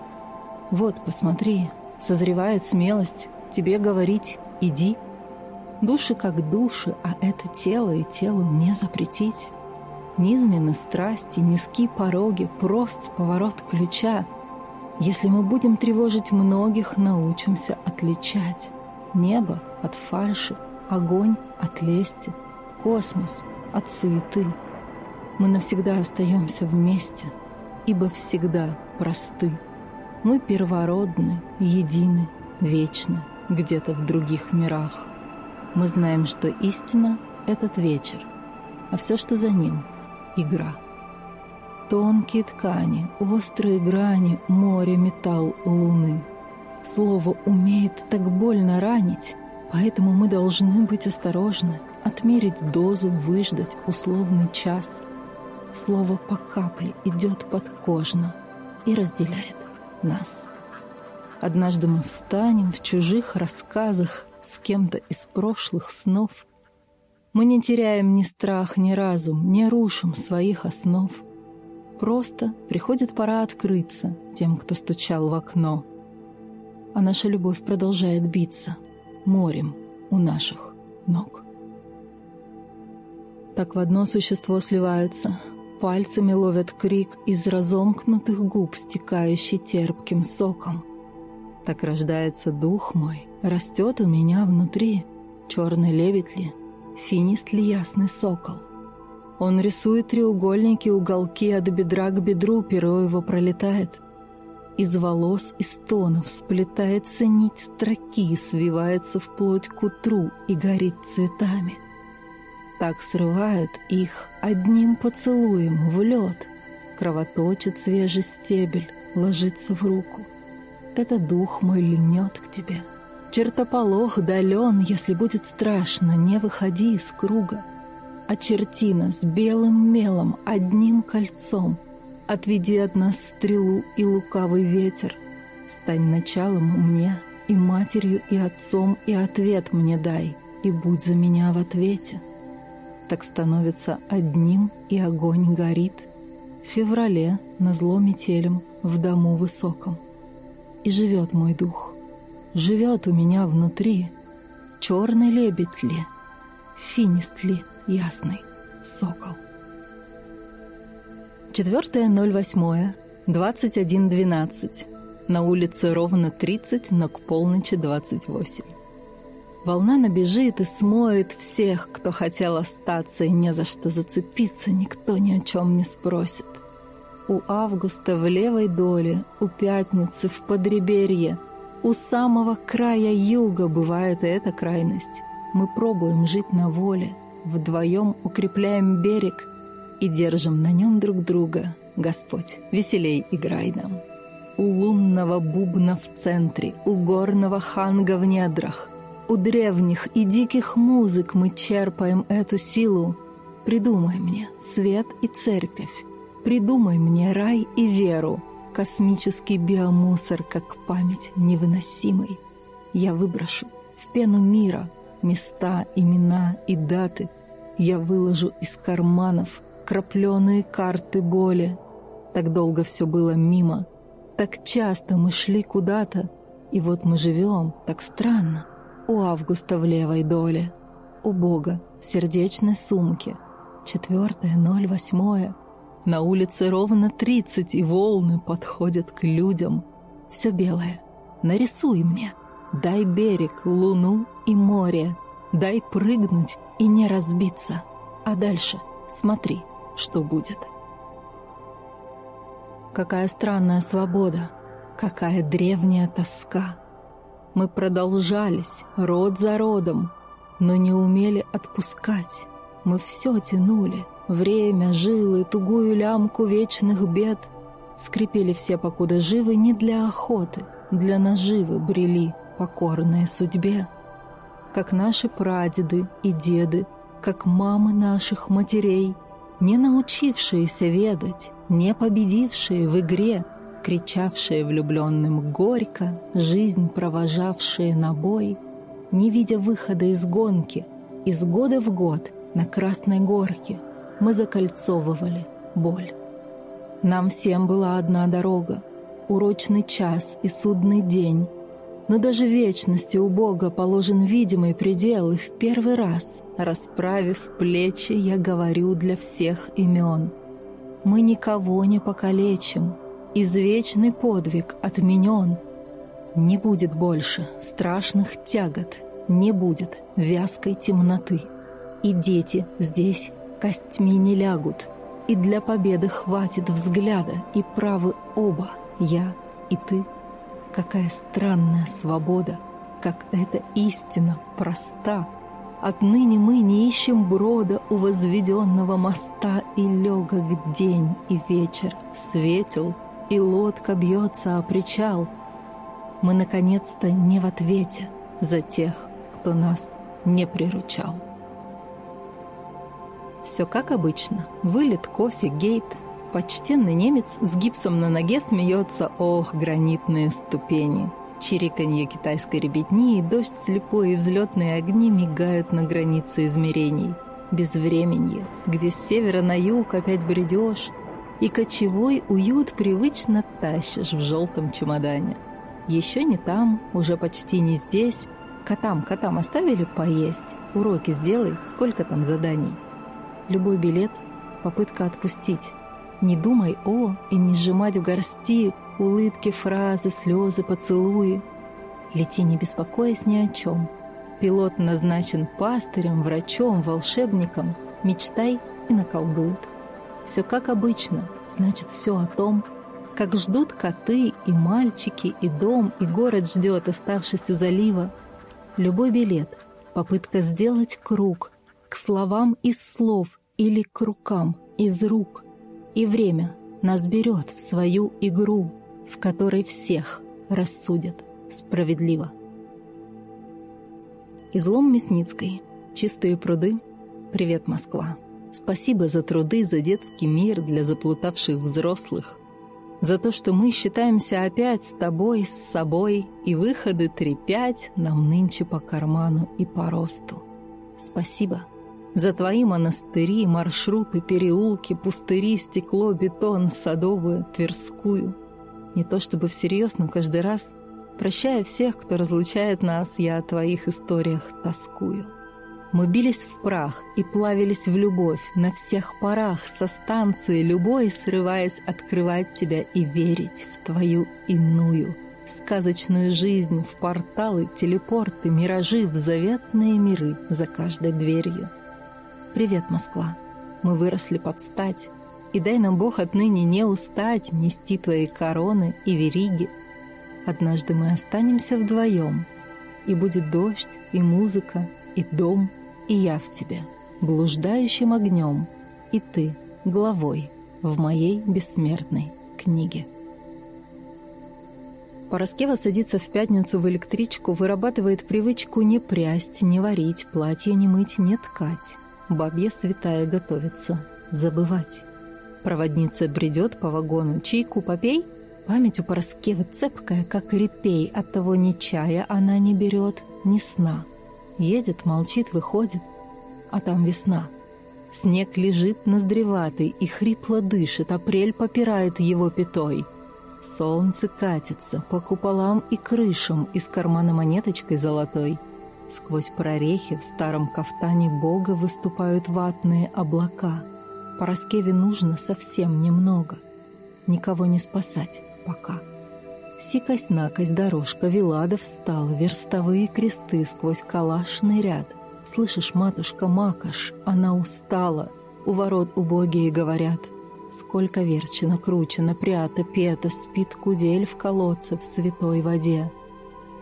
Вот, посмотри, созревает смелость тебе говорить «иди». Души как души, а это тело и телу не запретить. Низменны страсти, низкие пороги, прост поворот ключа. Если мы будем тревожить многих, научимся отличать. Небо от фальши, огонь от лести, космос от суеты. Мы навсегда остаемся вместе, ибо всегда просты. Мы первородны, едины, вечны где-то в других мирах. Мы знаем, что истина — этот вечер, а все, что за ним — игра. Тонкие ткани, острые грани, море, металл, луны. Слово умеет так больно ранить, поэтому мы должны быть осторожны, отмерить дозу, выждать условный час. Слово по капле идет подкожно и разделяет нас. Однажды мы встанем в чужих рассказах с кем-то из прошлых снов. Мы не теряем ни страх, ни разум, не рушим своих основ. Просто приходит пора открыться тем, кто стучал в окно. А наша любовь продолжает биться морем у наших ног. Так в одно существо сливаются, пальцами ловят крик из разомкнутых губ, стекающий терпким соком. Так рождается дух мой, Растет у меня внутри черный лебедь ли, финист ли ясный сокол. Он рисует треугольники, уголки от бедра к бедру, перо его пролетает. Из волос и стонов сплетается нить строки, свивается вплоть к утру и горит цветами. Так срывают их одним поцелуем в лед. Кровоточит свежий стебель, ложится в руку. Это дух мой льнет к тебе — Чертополох дален, если будет страшно, не выходи из круга. А чертина с белым мелом, одним кольцом, Отведи от нас стрелу и лукавый ветер. Стань началом мне, и матерью, и отцом, и ответ мне дай, и будь за меня в ответе. Так становится одним, и огонь горит. В феврале на зло метелем в дому высоком. И живет мой дух живет у меня внутри. Черный лебедь ли, финист ли ясный сокол. 4.08, 21.12. На улице ровно 30, но к полночи 28. Волна набежит и смоет всех, кто хотел остаться и не за что зацепиться, никто ни о чем не спросит. У Августа в левой доле, у Пятницы в Подреберье — у самого края юга бывает эта крайность. Мы пробуем жить на воле, вдвоем укрепляем берег и держим на нем друг друга. Господь, веселей играй нам. У лунного бубна в центре, у горного ханга в недрах, у древних и диких музык мы черпаем эту силу. Придумай мне свет и церковь, придумай мне рай и веру — Космический биомусор, как память невыносимый. Я выброшу в пену мира места, имена и даты. Я выложу из карманов крапленые карты боли. Так долго все было мимо, так часто мы шли куда-то, и вот мы живем так странно. У Августа в левой доле, у Бога в сердечной сумке. Четвертое, ноль, восьмое — на улице ровно тридцать, и волны подходят к людям. Все белое. Нарисуй мне. Дай берег, луну и море. Дай прыгнуть и не разбиться. А дальше смотри, что будет. Какая странная свобода, какая древняя тоска. Мы продолжались, род за родом, но не умели отпускать. Мы все тянули, Время, жилы, тугую лямку вечных бед Скрипели все, покуда живы, не для охоты, Для наживы брели, покорные судьбе. Как наши прадеды и деды, Как мамы наших матерей, Не научившиеся ведать, Не победившие в игре, Кричавшие влюбленным горько, Жизнь провожавшие на бой, Не видя выхода из гонки, Из года в год на Красной Горке — мы закольцовывали боль. Нам всем была одна дорога, урочный час и судный день. Но даже вечности у Бога положен видимый предел, и в первый раз, расправив плечи, я говорю для всех имен. Мы никого не покалечим, извечный подвиг отменен. Не будет больше страшных тягот, не будет вязкой темноты. И дети здесь костьми не лягут, и для победы хватит взгляда, и правы оба, я и ты. Какая странная свобода, как эта истина проста. Отныне мы не ищем брода у возведенного моста, и легок день и вечер светил, и лодка бьется о причал. Мы, наконец-то, не в ответе за тех, кто нас не приручал. Все как обычно. Вылет, кофе, гейт. Почтенный немец с гипсом на ноге смеется. Ох, гранитные ступени. Чириканье китайской ребятни и дождь слепой и взлетные огни мигают на границе измерений. Безвременье, где с севера на юг опять бредешь, и кочевой уют привычно тащишь в желтом чемодане. Еще не там, уже почти не здесь. Котам, котам оставили поесть. Уроки сделай, сколько там заданий. Любой билет — попытка отпустить. Не думай «о» и не сжимать в горсти улыбки, фразы, слезы, поцелуи. Лети, не беспокоясь ни о чем. Пилот назначен пастырем, врачом, волшебником. Мечтай и наколдует. Все как обычно, значит, все о том, как ждут коты и мальчики, и дом, и город ждет, оставшись у залива. Любой билет — попытка сделать круг, к словам из слов или к рукам из рук. И время нас берет в свою игру, в которой всех рассудят справедливо. Излом Мясницкой. Чистые пруды. Привет, Москва. Спасибо за труды, за детский мир для заплутавших взрослых. За то, что мы считаемся опять с тобой, с собой, и выходы три-пять нам нынче по карману и по росту. Спасибо за твои монастыри, маршруты, переулки, пустыри, стекло, бетон, садовую, Тверскую. Не то чтобы всерьез, но каждый раз, прощая всех, кто разлучает нас, я о твоих историях тоскую. Мы бились в прах и плавились в любовь на всех парах со станции любой, срываясь открывать тебя и верить в твою иную, сказочную жизнь, в порталы, телепорты, миражи, в заветные миры за каждой дверью. «Привет, Москва! Мы выросли под стать, и дай нам Бог отныне не устать нести твои короны и вериги. Однажды мы останемся вдвоем, и будет дождь, и музыка, и дом, и я в тебе, блуждающим огнем, и ты, главой, в моей бессмертной книге». Пороскева садится в пятницу в электричку, вырабатывает привычку не прясть, не варить, платье не мыть, не ткать. Бабья святая готовится забывать. Проводница бредет по вагону. Чайку попей? Память у Пороскевы цепкая, как репей. от того ни чая она не берет, ни сна. Едет, молчит, выходит. А там весна. Снег лежит ноздреватый и хрипло дышит. Апрель попирает его пятой. Солнце катится по куполам и крышам из кармана монеточкой золотой — Сквозь прорехи в старом кафтане Бога выступают ватные облака. По Роскеве нужно совсем немного. Никого не спасать пока. Сикость-накость дорожка Вилада встала, верстовые кресты сквозь калашный ряд. Слышишь, матушка Макаш, она устала. У ворот убогие говорят. Сколько верчено, кручено, прято, пето, спит кудель в колодце в святой воде.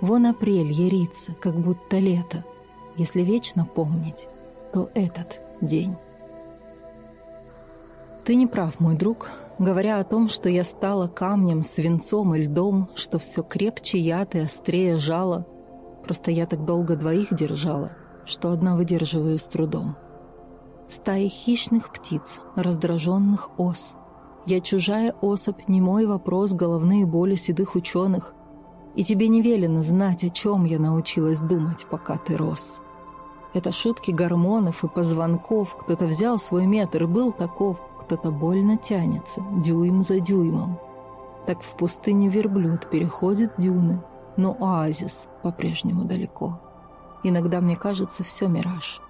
Вон апрель ярится, как будто лето. Если вечно помнить, то этот день. Ты не прав, мой друг, говоря о том, что я стала камнем, свинцом и льдом, что все крепче яд и острее жало. Просто я так долго двоих держала, что одна выдерживаю с трудом. В стае хищных птиц, раздраженных ос. Я чужая особь, не мой вопрос, головные боли седых ученых, и тебе не велено знать, о чем я научилась думать, пока ты рос. Это шутки гормонов и позвонков. Кто-то взял свой метр и был таков. Кто-то больно тянется, дюйм за дюймом. Так в пустыне верблюд переходит дюны, но оазис по-прежнему далеко. Иногда мне кажется, все мираж.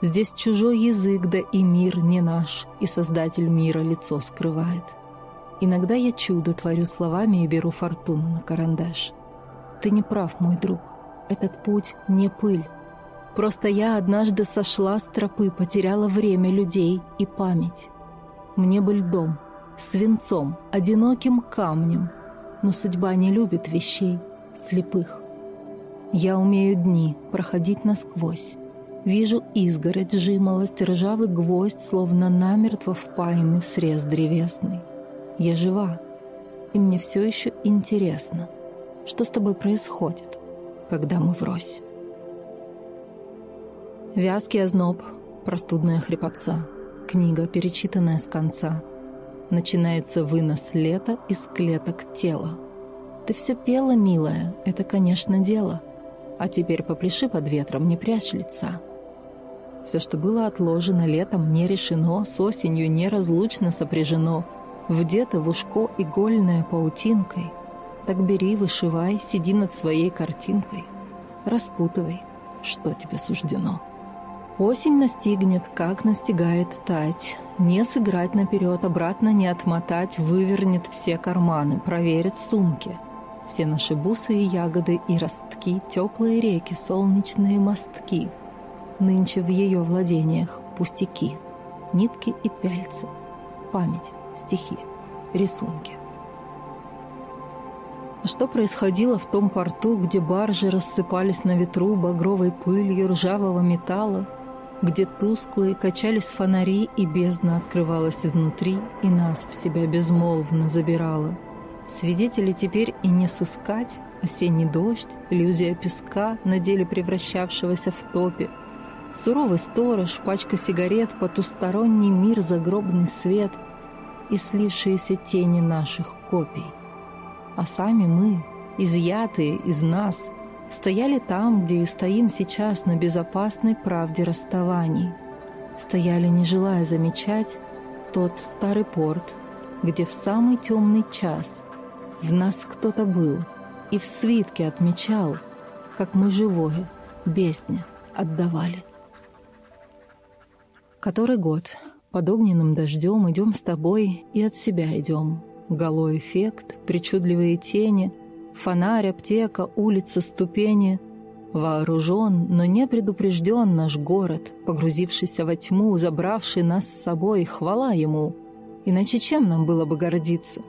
Здесь чужой язык, да и мир не наш, и Создатель мира лицо скрывает. Иногда я чудо творю словами и беру фортуну на карандаш. Ты не прав, мой друг. Этот путь не пыль. Просто я однажды сошла с тропы, потеряла время людей и память. Мне бы льдом, свинцом, одиноким камнем. Но судьба не любит вещей слепых. Я умею дни проходить насквозь. Вижу изгородь, жимолость, ржавый гвоздь, словно намертво впаянный в срез древесный. Я жива, и мне все еще интересно, что с тобой происходит, когда мы врозь. Вязкий озноб, простудная хрипотца, книга, перечитанная с конца. Начинается вынос лета из клеток тела. Ты все пела, милая, это, конечно, дело. А теперь попляши под ветром, не прячь лица. Все, что было отложено летом, не решено, с осенью неразлучно сопряжено — вдето в ушко игольная паутинкой. Так бери, вышивай, сиди над своей картинкой. Распутывай, что тебе суждено. Осень настигнет, как настигает тать. Не сыграть наперед, обратно не отмотать, вывернет все карманы, проверит сумки. Все наши бусы и ягоды и ростки, теплые реки, солнечные мостки. Нынче в ее владениях пустяки, нитки и пяльцы, память стихи, рисунки. А что происходило в том порту, где баржи рассыпались на ветру багровой пылью ржавого металла, где тусклые качались фонари и бездна открывалась изнутри и нас в себя безмолвно забирала. Свидетели теперь и не сыскать, осенний дождь, иллюзия песка, на деле превращавшегося в топе, суровый сторож, пачка сигарет, потусторонний мир, загробный свет — и слившиеся тени наших копий. А сами мы, изъятые из нас, стояли там, где и стоим сейчас на безопасной правде расставаний. Стояли, не желая замечать, тот старый порт, где в самый темный час в нас кто-то был и в свитке отмечал, как мы живое, бездне отдавали. Который год под огненным дождем идем с тобой и от себя идем. Голой эффект, причудливые тени, фонарь, аптека, улица, ступени. Вооружен, но не предупрежден наш город, погрузившийся во тьму, забравший нас с собой, хвала ему. Иначе чем нам было бы гордиться?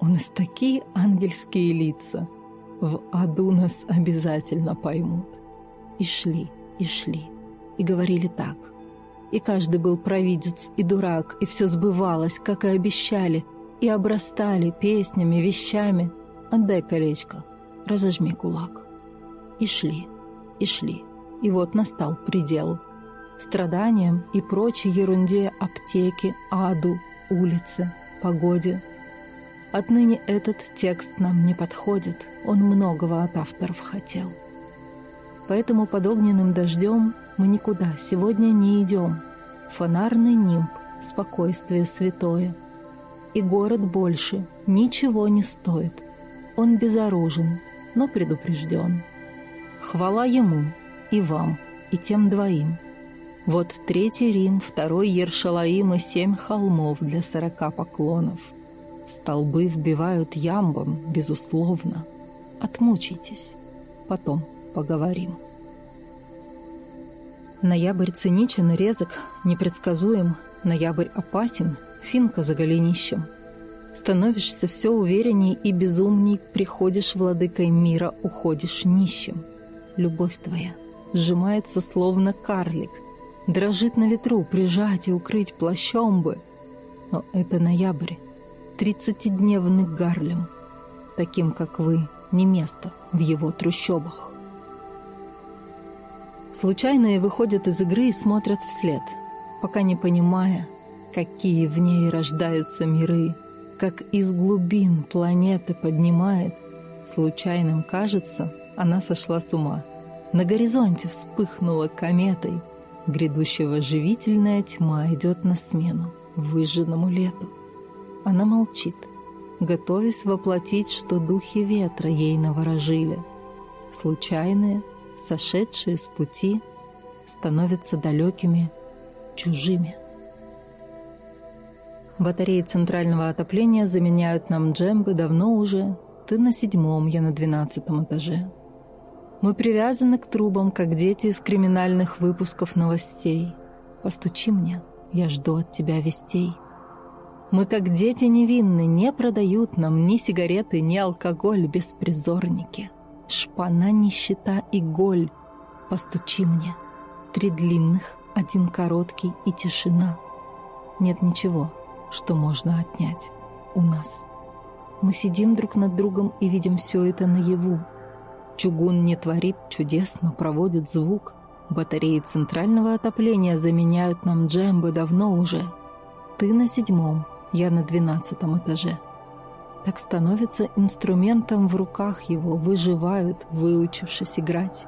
У нас такие ангельские лица. В аду нас обязательно поймут. И шли, и шли, и говорили так — и каждый был провидец и дурак, и все сбывалось, как и обещали, и обрастали песнями, вещами. Отдай колечко, разожми кулак. И шли, и шли, и вот настал предел. Страданиям и прочей ерунде аптеки, аду, улице, погоде. Отныне этот текст нам не подходит, он многого от авторов хотел. Поэтому под огненным дождем мы никуда сегодня не идем. Фонарный нимб, спокойствие святое. И город больше ничего не стоит. Он безоружен, но предупрежден. Хвала ему, и вам, и тем двоим. Вот третий Рим, второй Ершалаим и семь холмов для сорока поклонов. Столбы вбивают ямбом, безусловно. Отмучитесь, потом поговорим. Ноябрь циничен и резок, непредсказуем, ноябрь опасен, финка за голенищем. Становишься все уверенней и безумней, приходишь владыкой мира, уходишь нищим. Любовь твоя сжимается словно карлик, дрожит на ветру, прижать и укрыть плащом бы. Но это ноябрь, тридцатидневный Гарлем. Таким, как вы, не место в его трущобах. Случайные выходят из игры и смотрят вслед, пока не понимая, какие в ней рождаются миры, как из глубин планеты поднимает. Случайным кажется, она сошла с ума. На горизонте вспыхнула кометой. Грядущего живительная тьма идет на смену. выжженному лету. Она молчит, готовясь воплотить, что духи ветра ей наворожили. Случайные, сошедшие с пути, становятся далекими, чужими. Батареи центрального отопления заменяют нам джембы давно уже. Ты на седьмом, я на двенадцатом этаже. Мы привязаны к трубам, как дети из криминальных выпусков новостей. Постучи мне, я жду от тебя вестей. Мы, как дети невинны, не продают нам ни сигареты, ни алкоголь, беспризорники. Шпана, нищета и голь. Постучи мне. Три длинных, один короткий и тишина. Нет ничего, что можно отнять у нас. Мы сидим друг над другом и видим все это наяву. Чугун не творит чудес, но проводит звук. Батареи центрального отопления заменяют нам джембы давно уже. Ты на седьмом, я на двенадцатом этаже. Так становится инструментом в руках его, выживают, выучившись играть.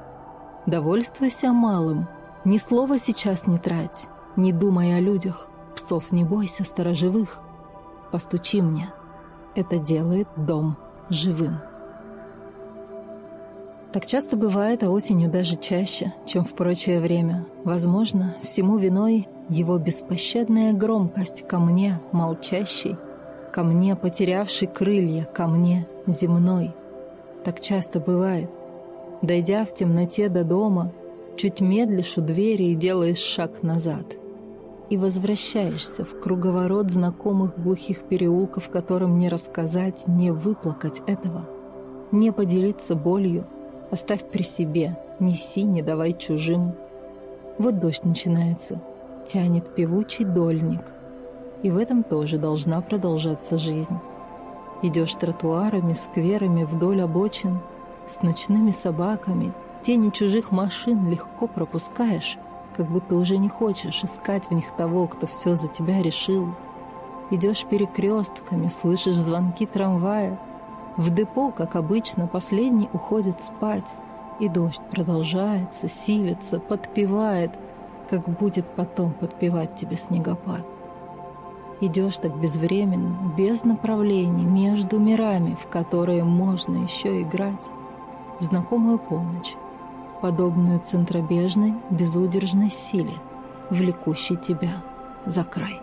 Довольствуйся малым, ни слова сейчас не трать, не думай о людях, псов не бойся, сторожевых. Постучи мне, это делает дом живым. Так часто бывает, а осенью даже чаще, чем в прочее время. Возможно, всему виной его беспощадная громкость ко мне, молчащей, ко мне, потерявшей крылья, ко мне, земной. Так часто бывает. Дойдя в темноте до дома, чуть медлишь у двери и делаешь шаг назад. И возвращаешься в круговорот знакомых глухих переулков, которым не рассказать, не выплакать этого, не поделиться болью, Оставь при себе, неси, не давай чужим. Вот дождь начинается, тянет певучий дольник. И в этом тоже должна продолжаться жизнь. Идешь тротуарами, скверами вдоль обочин, с ночными собаками, тени чужих машин легко пропускаешь, как будто уже не хочешь искать в них того, кто все за тебя решил. Идешь перекрестками, слышишь звонки трамвая, в депо, как обычно, последний уходит спать, и дождь продолжается, силится, подпевает, как будет потом подпевать тебе снегопад. Идешь так безвременно, без направлений, между мирами, в которые можно еще играть, в знакомую полночь, подобную центробежной, безудержной силе, влекущей тебя за край.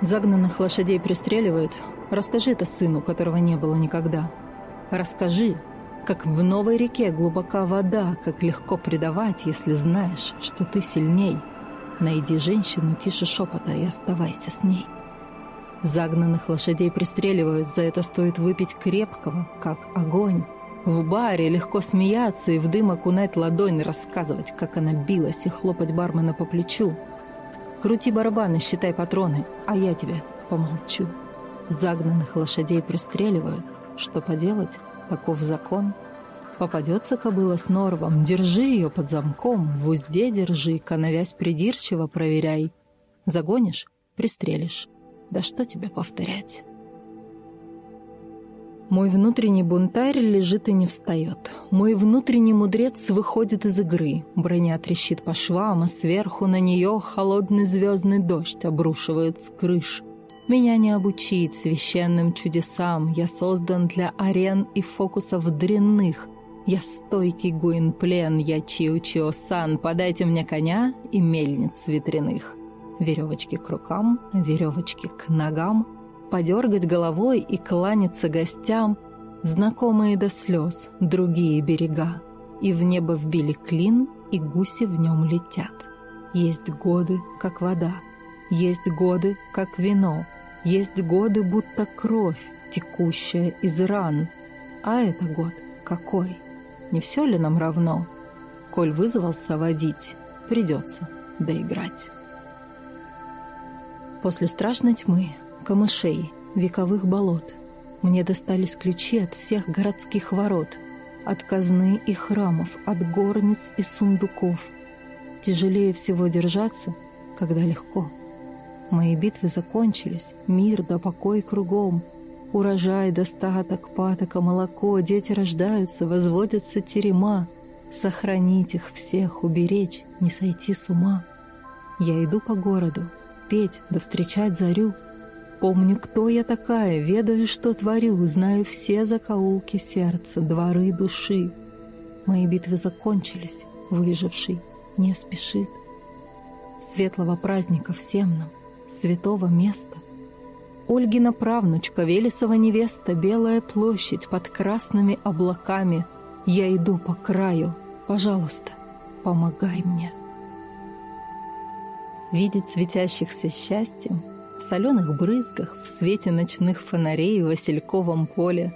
Загнанных лошадей пристреливают, Расскажи это сыну, которого не было никогда. Расскажи, как в новой реке глубока вода, как легко предавать, если знаешь, что ты сильней. Найди женщину тише шепота и оставайся с ней. Загнанных лошадей пристреливают, за это стоит выпить крепкого, как огонь. В баре легко смеяться и в дым окунать ладонь, рассказывать, как она билась, и хлопать бармена по плечу. Крути барабаны, считай патроны, а я тебе помолчу. Загнанных лошадей пристреливают. Что поделать? Таков закон. Попадется кобыла с норвом, держи ее под замком, в узде держи, коновязь придирчиво проверяй. Загонишь — пристрелишь. Да что тебе повторять? Мой внутренний бунтарь лежит и не встает. Мой внутренний мудрец выходит из игры. Броня трещит по швам, а сверху на нее холодный звездный дождь обрушивает с крыш. Меня не обучить священным чудесам, я создан для арен и фокусов дрянных. Я стойкий Гуинплен, я Чио-Чио-Сан, подайте мне коня и мельниц ветряных. Веревочки к рукам, веревочки к ногам, подергать головой и кланяться гостям, знакомые до слез другие берега. И в небо вбили клин, и гуси в нем летят. Есть годы, как вода, есть годы, как вино — есть годы, будто кровь, текущая из ран. А это год какой? Не все ли нам равно? Коль вызвался водить, придется доиграть. После страшной тьмы, камышей, вековых болот мне достались ключи от всех городских ворот, от казны и храмов, от горниц и сундуков. Тяжелее всего держаться, когда легко — Мои битвы закончились, мир да покой кругом. Урожай, достаток, патока, молоко, дети рождаются, возводятся терема. Сохранить их всех, уберечь, не сойти с ума. Я иду по городу, петь, да встречать зарю. Помню, кто я такая, ведаю, что творю, знаю все закоулки сердца, дворы души. Мои битвы закончились, выживший не спешит. Светлого праздника всем нам, святого места. Ольгина правнучка, Велесова невеста, Белая площадь под красными облаками. Я иду по краю, пожалуйста, помогай мне. Видеть светящихся счастьем в соленых брызгах, в свете ночных фонарей в Васильковом поле.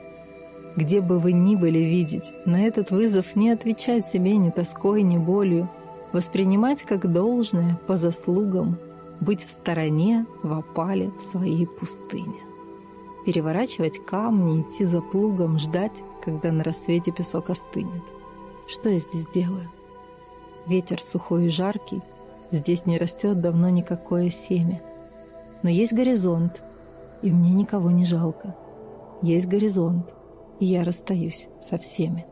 Где бы вы ни были видеть, на этот вызов не отвечать себе ни тоской, ни болью, воспринимать как должное, по заслугам, быть в стороне, в опале, в своей пустыне. Переворачивать камни, идти за плугом, ждать, когда на рассвете песок остынет. Что я здесь делаю? Ветер сухой и жаркий, здесь не растет давно никакое семя. Но есть горизонт, и мне никого не жалко. Есть горизонт, и я расстаюсь со всеми.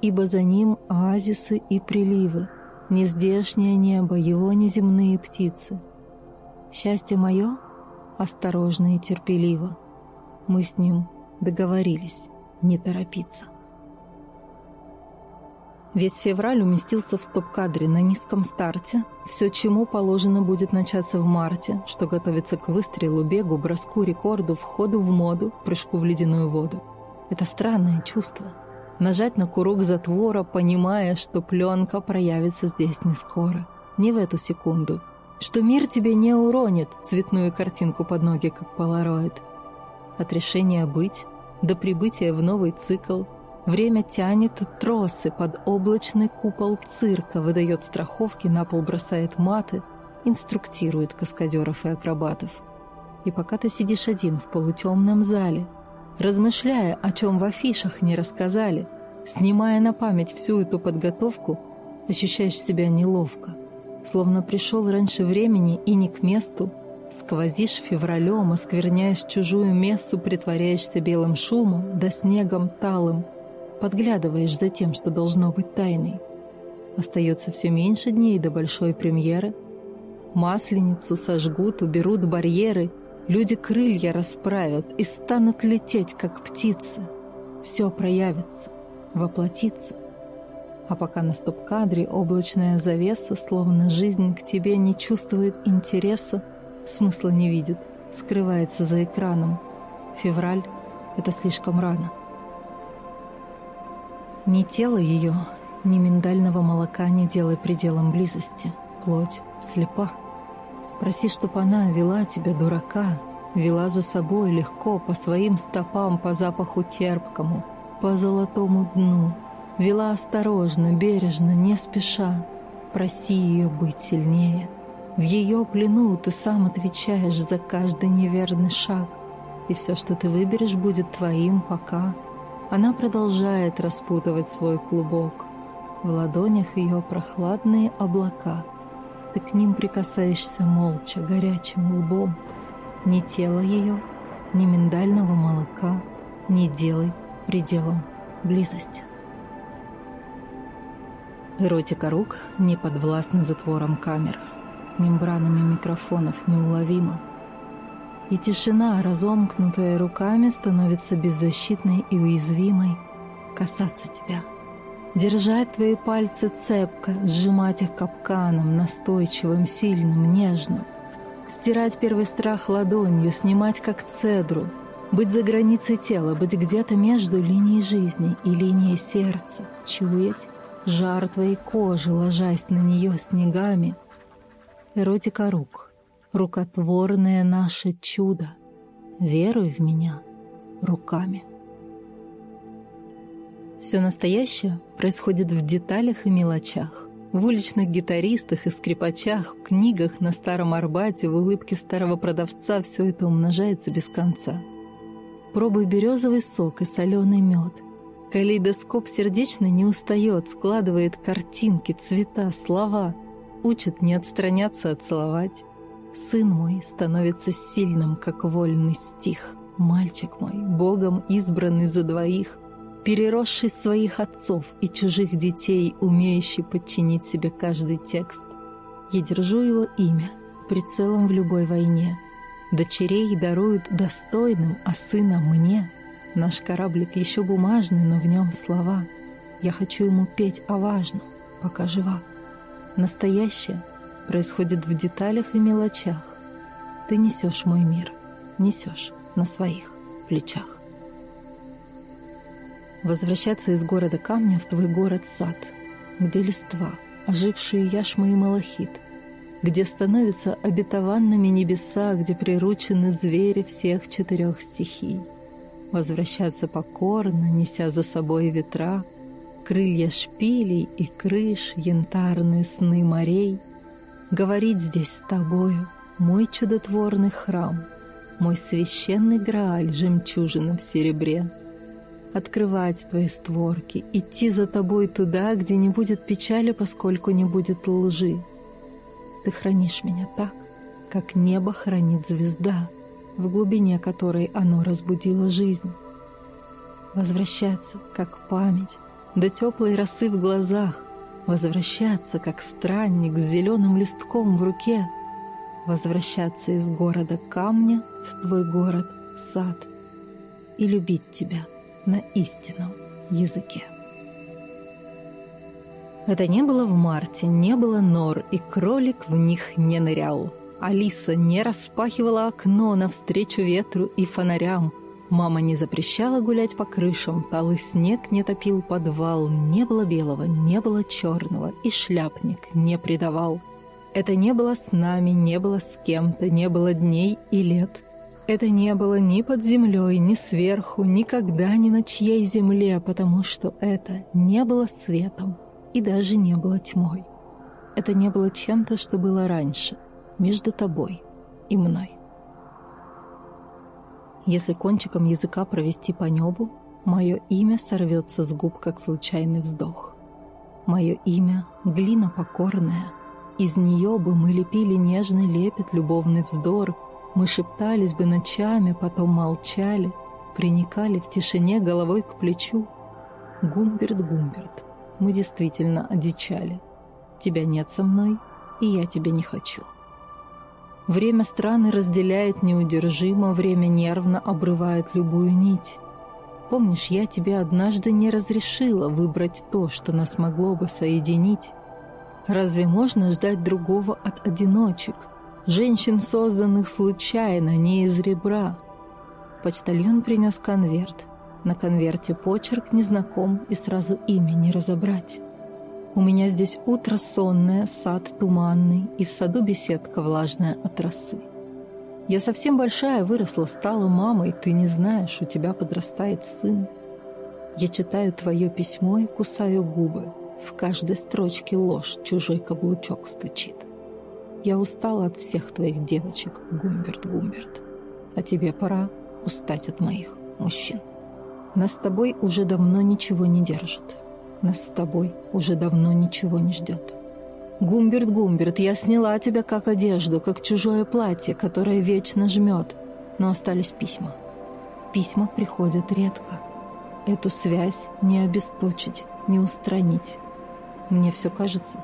Ибо за ним оазисы и приливы, нездешнее небо, его неземные птицы. Счастье мое осторожно и терпеливо. Мы с ним договорились не торопиться. Весь февраль уместился в стоп-кадре на низком старте. Все, чему положено будет начаться в марте, что готовится к выстрелу, бегу, броску, рекорду, входу в моду, прыжку в ледяную воду. Это странное чувство — нажать на курок затвора, понимая, что пленка проявится здесь не скоро, не в эту секунду, что мир тебе не уронит цветную картинку под ноги, как полароид. От решения быть до прибытия в новый цикл время тянет тросы под облачный купол цирка, выдает страховки, на пол бросает маты, инструктирует каскадеров и акробатов. И пока ты сидишь один в полутемном зале, размышляя, о чем в афишах не рассказали, снимая на память всю эту подготовку, ощущаешь себя неловко, словно пришел раньше времени и не к месту, сквозишь февралем, оскверняешь чужую мессу, притворяешься белым шумом да снегом талым, подглядываешь за тем, что должно быть тайной. Остается все меньше дней до большой премьеры. Масленицу сожгут, уберут барьеры — Люди крылья расправят и станут лететь, как птицы. Все проявится, воплотится. А пока на стоп-кадре облачная завеса, словно жизнь к тебе не чувствует интереса, смысла не видит, скрывается за экраном. Февраль — это слишком рано. Ни тело ее, ни миндального молока не делай пределом близости. Плоть слепа. Проси, чтоб она вела тебя, дурака, вела за собой легко, по своим стопам, по запаху терпкому, по золотому дну, вела осторожно, бережно, не спеша. Проси ее быть сильнее. В ее плену ты сам отвечаешь за каждый неверный шаг, и все, что ты выберешь, будет твоим пока. Она продолжает распутывать свой клубок. В ладонях ее прохладные облака — ты к ним прикасаешься молча, горячим лбом. Ни тело ее, ни миндального молока не делай пределом близости. Эротика рук не подвластна затворам камер, мембранами микрофонов неуловима. И тишина, разомкнутая руками, становится беззащитной и уязвимой касаться тебя — Держать твои пальцы цепко, сжимать их капканом, настойчивым, сильным, нежным. Стирать первый страх ладонью, снимать как цедру. Быть за границей тела, быть где-то между линией жизни и линией сердца. Чуять жар твоей кожи, ложась на нее снегами. Эротика рук, рукотворное наше чудо. Веруй в меня руками. Все настоящее происходит в деталях и мелочах. В уличных гитаристах и скрипачах, в книгах на Старом Арбате, в улыбке старого продавца все это умножается без конца. Пробуй березовый сок и соленый мед. Калейдоскоп сердечно не устает, складывает картинки, цвета, слова. Учит не отстраняться, а целовать. Сын мой становится сильным, как вольный стих. Мальчик мой, Богом избранный за двоих — переросший своих отцов и чужих детей, умеющий подчинить себе каждый текст. Я держу его имя, прицелом в любой войне. Дочерей даруют достойным, а сына мне. Наш кораблик еще бумажный, но в нем слова. Я хочу ему петь о важном, пока жива. Настоящее происходит в деталях и мелочах. Ты несешь мой мир, несешь на своих плечах. Возвращаться из города камня в твой город-сад, где листва, ожившие яшмы и малахит, где становятся обетованными небеса, где приручены звери всех четырех стихий. Возвращаться покорно, неся за собой ветра, крылья шпилей и крыш, янтарные сны морей, говорить здесь с тобою, мой чудотворный храм, мой священный Грааль жемчужина в серебре — открывать твои створки, идти за тобой туда, где не будет печали, поскольку не будет лжи. Ты хранишь меня так, как небо хранит звезда, в глубине которой оно разбудило жизнь. Возвращаться, как память, до теплой росы в глазах, возвращаться, как странник с зеленым листком в руке, возвращаться из города камня в твой город сад и любить тебя — на истинном языке. Это не было в марте, не было нор, и кролик в них не нырял. Алиса не распахивала окно навстречу ветру и фонарям. Мама не запрещала гулять по крышам, талый снег не топил подвал, не было белого, не было черного, и шляпник не предавал. Это не было с нами, не было с кем-то, не было дней и лет. Это не было ни под землей, ни сверху, никогда ни на чьей земле, потому что это не было светом и даже не было тьмой. Это не было чем-то, что было раньше, между тобой и мной. Если кончиком языка провести по небу, мое имя сорвется с губ, как случайный вздох. Мое имя — глина покорная. Из нее бы мы лепили нежный лепет, любовный вздор — мы шептались бы ночами, потом молчали, приникали в тишине головой к плечу. Гумберт, Гумберт, мы действительно одичали. Тебя нет со мной, и я тебя не хочу. Время страны разделяет неудержимо, время нервно обрывает любую нить. Помнишь, я тебе однажды не разрешила выбрать то, что нас могло бы соединить? Разве можно ждать другого от одиночек — женщин, созданных случайно, не из ребра. Почтальон принес конверт. На конверте почерк незнаком и сразу имя не разобрать. У меня здесь утро сонное, сад туманный, и в саду беседка влажная от росы. Я совсем большая выросла, стала мамой, ты не знаешь, у тебя подрастает сын. Я читаю твое письмо и кусаю губы. В каждой строчке ложь, чужой каблучок стучит. Я устала от всех твоих девочек, Гумберт, Гумберт. А тебе пора устать от моих мужчин. Нас с тобой уже давно ничего не держит. Нас с тобой уже давно ничего не ждет. Гумберт, Гумберт, я сняла тебя как одежду, как чужое платье, которое вечно жмет. Но остались письма. Письма приходят редко. Эту связь не обесточить, не устранить. Мне все кажется,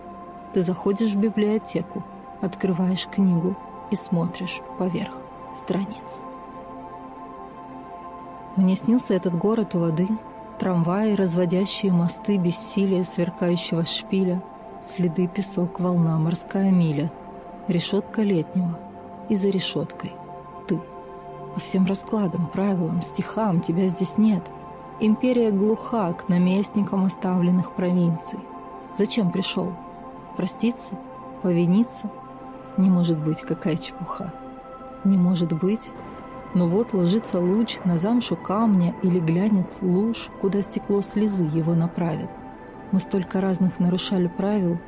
ты заходишь в библиотеку, открываешь книгу и смотришь поверх страниц. Мне снился этот город у воды, трамваи, разводящие мосты бессилия сверкающего шпиля, следы песок, волна, морская миля, решетка летнего и за решеткой ты. По всем раскладам, правилам, стихам тебя здесь нет. Империя глуха к наместникам оставленных провинций. Зачем пришел? Проститься? Повиниться? Не может быть, какая чепуха. Не может быть. Но вот ложится луч на замшу камня или глянец луж, куда стекло слезы его направит. Мы столько разных нарушали правил,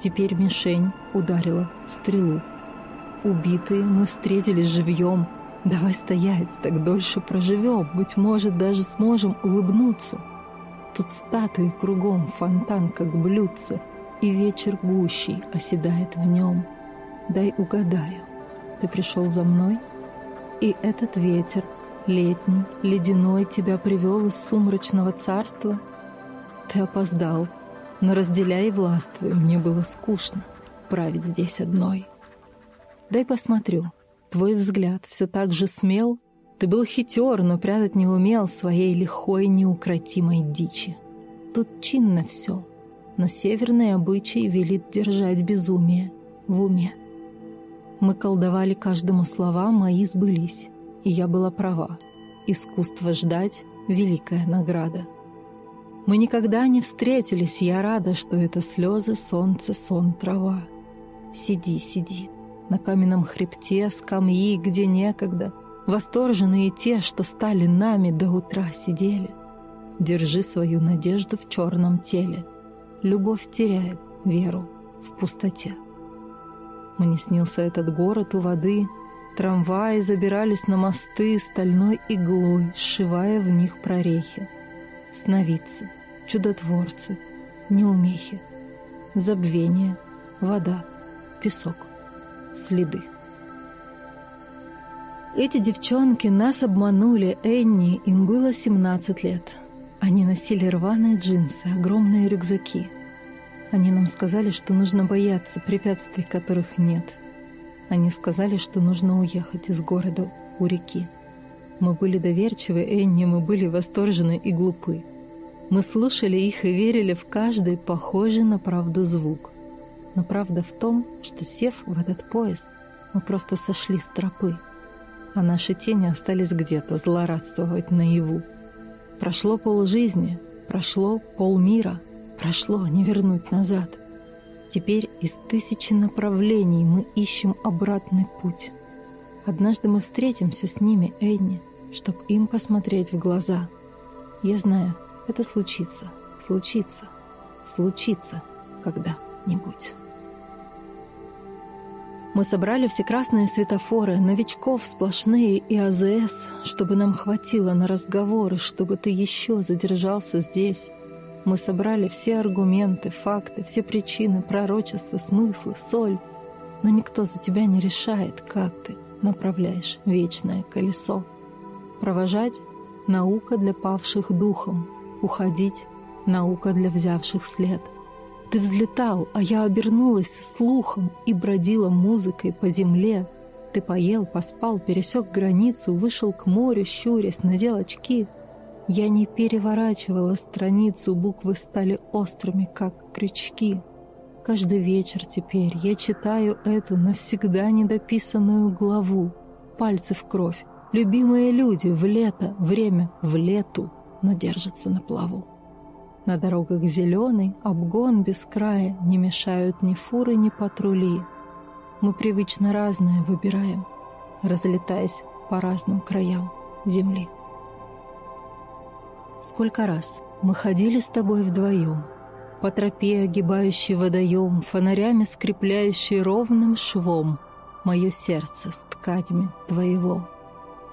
теперь мишень ударила в стрелу. Убитые мы встретились живьем. Давай стоять, так дольше проживем, быть может, даже сможем улыбнуться. Тут статуи кругом, фонтан как блюдце, и вечер гущий оседает в нем. Дай угадаю, ты пришел за мной? И этот ветер, летний, ледяной, тебя привел из сумрачного царства? Ты опоздал, но разделяй и мне было скучно править здесь одной. Дай посмотрю. Твой взгляд все так же смел. Ты был хитер, но прятать не умел своей лихой неукротимой дичи. Тут чинно все, но северный обычай велит держать безумие в уме. Мы колдовали каждому слова, мои сбылись, и я была права. Искусство ждать — великая награда. Мы никогда не встретились, я рада, что это слезы, солнце, сон, трава. Сиди, сиди, на каменном хребте, скамьи, где некогда, восторженные те, что стали нами до утра сидели. Держи свою надежду в черном теле. Любовь теряет веру в пустоте. Мне снился этот город у воды, трамваи забирались на мосты стальной иглой, сшивая в них прорехи сновидцы, чудотворцы, неумехи, забвение, вода, песок, следы. Эти девчонки нас обманули, Энни, им было 17 лет. Они носили рваные джинсы, огромные рюкзаки. Они нам сказали, что нужно бояться препятствий, которых нет. Они сказали, что нужно уехать из города у реки. Мы были доверчивы, Энни, мы были восторжены и глупы. Мы слушали их и верили в каждый похожий на правду звук. Но правда в том, что сев в этот поезд, мы просто сошли с тропы, а наши тени остались где-то злорадствовать наяву. Прошло полжизни, прошло полмира, прошло не вернуть назад. Теперь из тысячи направлений мы ищем обратный путь. Однажды мы встретимся с ними, Энни, чтобы им посмотреть в глаза. Я знаю, это случится, случится, случится когда-нибудь. Мы собрали все красные светофоры, новичков сплошные и АЗС, чтобы нам хватило на разговоры, чтобы ты еще задержался здесь. Мы собрали все аргументы, факты, все причины, пророчества, смыслы, соль. Но никто за тебя не решает, как ты направляешь вечное колесо. Провожать — наука для павших духом, уходить — наука для взявших след. Ты взлетал, а я обернулась слухом и бродила музыкой по земле. Ты поел, поспал, пересек границу, вышел к морю, щурясь, надел очки. Я не переворачивала страницу, буквы стали острыми, как крючки. Каждый вечер теперь я читаю эту навсегда недописанную главу. Пальцы в кровь, любимые люди в лето, время в лету, но держатся на плаву. На дорогах зеленый, обгон без края, не мешают ни фуры, ни патрули. Мы привычно разное выбираем, разлетаясь по разным краям земли. Сколько раз мы ходили с тобой вдвоем, по тропе, огибающей водоем, фонарями скрепляющей ровным швом мое сердце с тканями твоего.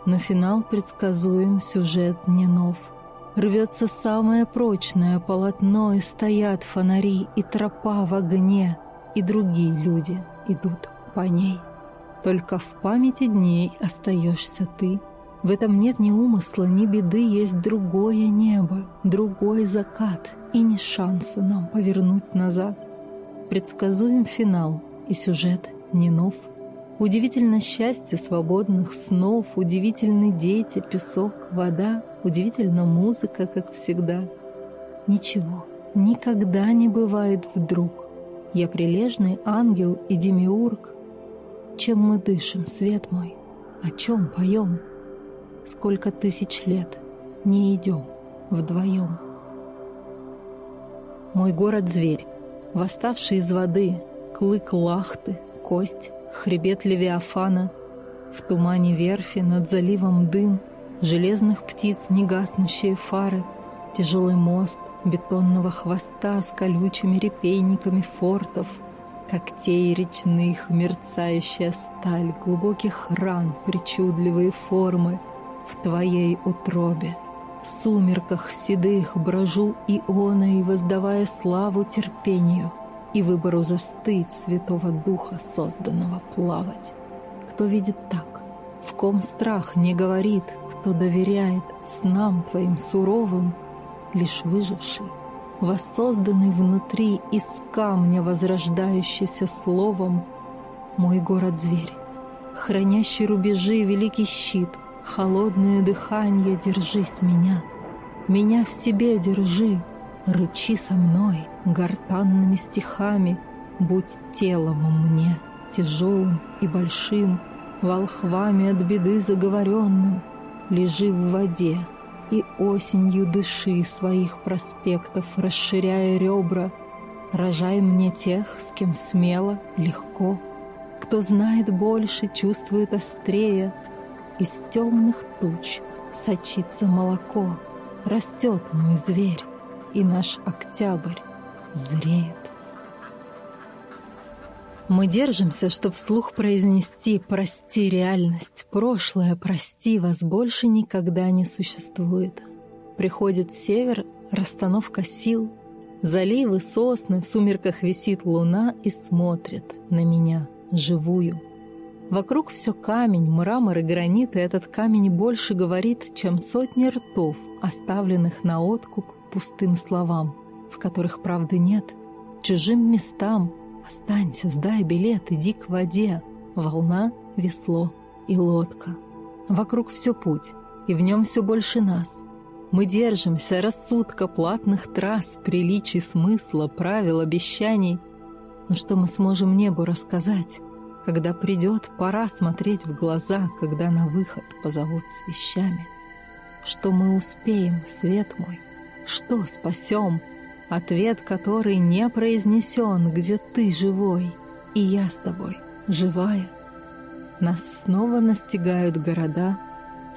Но финал предсказуем, сюжет не нов — Рвется самое прочное полотно, и стоят фонари, и тропа в огне, и другие люди идут по ней. Только в памяти дней остаешься ты. В этом нет ни умысла, ни беды, есть другое небо, другой закат, и ни шанса нам повернуть назад. Предсказуем финал, и сюжет не нов — Удивительно счастье свободных снов, удивительны дети, песок, вода, удивительно музыка, как всегда. Ничего, никогда не бывает вдруг. Я прилежный ангел и демиург. Чем мы дышим, свет мой? О чем поем? Сколько тысяч лет не идем вдвоем. Мой город-зверь, восставший из воды, клык лахты, кость, хребет Левиафана, в тумане верфи над заливом дым, железных птиц негаснущие фары, тяжелый мост бетонного хвоста с колючими репейниками фортов, когтей речных мерцающая сталь, глубоких ран причудливые формы в твоей утробе. В сумерках седых брожу ионой, воздавая славу терпению — и выбору застыть Святого Духа, созданного плавать. Кто видит так, в ком страх не говорит, кто доверяет снам твоим суровым, лишь выживший, воссозданный внутри из камня, возрождающийся словом, мой город-зверь, хранящий рубежи великий щит, холодное дыхание, держись меня. Меня в себе держи, рычи со мной, гортанными стихами, будь телом мне, тяжелым и большим, волхвами от беды заговоренным, лежи в воде, и осенью дыши своих проспектов, расширяя ребра, рожай мне тех, с кем смело, легко, кто знает больше, чувствует острее, из темных туч сочится молоко, растет мой зверь, и наш октябрь зреет. Мы держимся, чтоб вслух произнести «Прости, реальность, прошлое, прости, вас больше никогда не существует». Приходит север, расстановка сил, заливы, сосны, в сумерках висит луна и смотрит на меня, живую. Вокруг все камень, мрамор и гранит, и этот камень больше говорит, чем сотни ртов, оставленных на откуп пустым словам, в которых правды нет, чужим местам, Останься, сдай билет, иди к воде. Волна, весло и лодка. Вокруг все путь, и в нем все больше нас. Мы держимся рассудка платных трасс, приличий, смысла, правил, обещаний. Но что мы сможем небу рассказать, когда придет пора смотреть в глаза, когда на выход позовут с вещами? Что мы успеем, свет мой? Что спасем? Ответ, который не произнесен, где ты живой, и я с тобой, живая. Нас снова настигают города.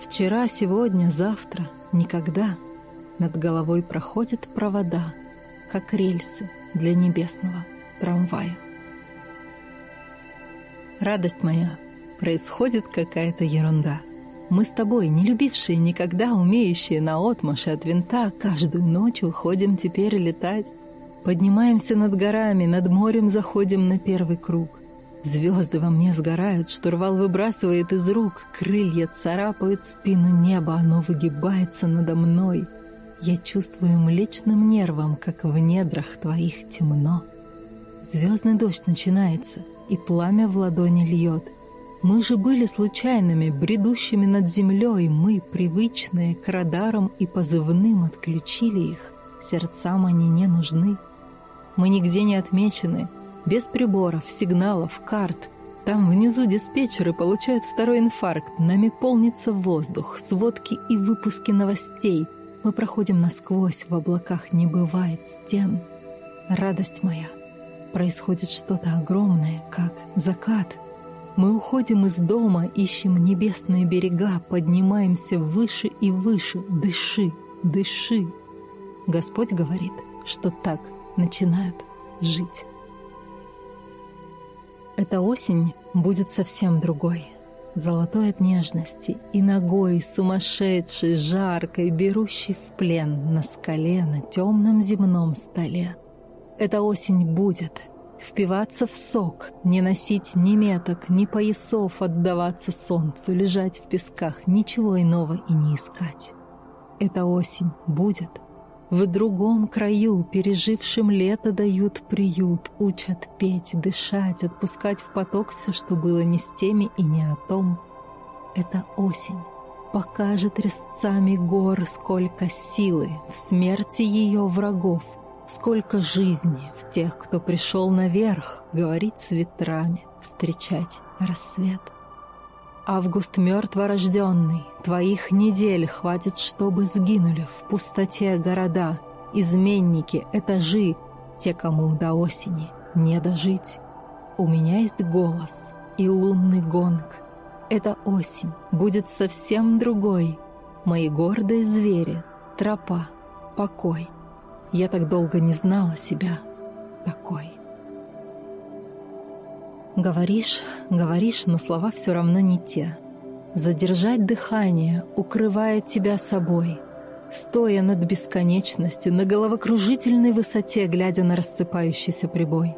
Вчера, сегодня, завтра, никогда. Над головой проходят провода, как рельсы для небесного трамвая. Радость моя, происходит какая-то ерунда — мы с тобой, не любившие никогда, умеющие на отмаши от винта, каждую ночь уходим теперь летать. Поднимаемся над горами, над морем заходим на первый круг. Звезды во мне сгорают, штурвал выбрасывает из рук, крылья царапают спину неба, оно выгибается надо мной. Я чувствую млечным нервом, как в недрах твоих темно. Звездный дождь начинается, и пламя в ладони льет — мы же были случайными, бредущими над землей, мы, привычные к радарам и позывным, отключили их. Сердцам они не нужны. Мы нигде не отмечены, без приборов, сигналов, карт. Там внизу диспетчеры получают второй инфаркт, нами полнится воздух, сводки и выпуски новостей. Мы проходим насквозь, в облаках не бывает стен. Радость моя, происходит что-то огромное, как закат — мы уходим из дома, ищем небесные берега, поднимаемся выше и выше. Дыши, дыши. Господь говорит, что так начинают жить. Эта осень будет совсем другой. Золотой от нежности и ногой, сумасшедшей, жаркой, берущей в плен на скале, на темном земном столе. Эта осень будет — Впиваться в сок, не носить ни меток, ни поясов, отдаваться солнцу, лежать в песках, ничего иного и не искать. Эта осень будет. В другом краю, пережившим лето, дают приют, учат петь, дышать, отпускать в поток все, что было не с теми и не о том. Это осень покажет резцами гор, сколько силы в смерти ее врагов — Сколько жизни в тех, кто пришел наверх, говорить с ветрами, встречать рассвет. Август мертворожденный, твоих недель хватит, чтобы сгинули в пустоте города, изменники, этажи, те, кому до осени не дожить. У меня есть голос и лунный гонг. Эта осень будет совсем другой. Мои гордые звери, тропа, покой. Я так долго не знала себя такой. Говоришь, говоришь, но слова все равно не те. Задержать дыхание, укрывая тебя собой, стоя над бесконечностью, на головокружительной высоте, глядя на рассыпающийся прибой.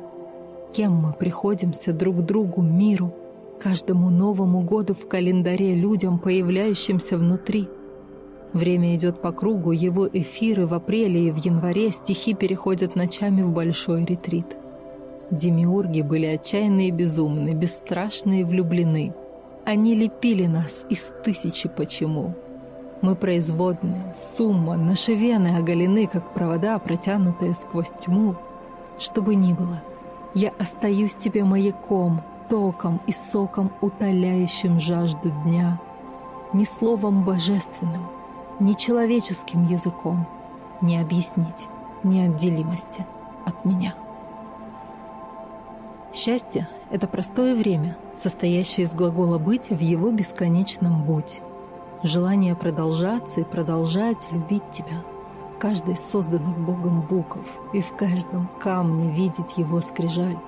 Кем мы приходимся друг другу, миру, каждому Новому году в календаре, людям, появляющимся внутри — Время идет по кругу, его эфиры в апреле и в январе стихи переходят ночами в большой ретрит. Демиурги были отчаянные и безумны, бесстрашные и влюблены. Они лепили нас из тысячи почему. Мы производные, сумма, наши вены оголены, как провода, протянутые сквозь тьму. Что бы ни было, я остаюсь тебе маяком, током и соком, утоляющим жажду дня. Ни словом божественным, ни человеческим языком не объяснить неотделимости от меня. Счастье — это простое время, состоящее из глагола «быть» в его бесконечном «будь». Желание продолжаться и продолжать любить тебя. Каждый из созданных Богом букв и в каждом камне видеть его скрижаль.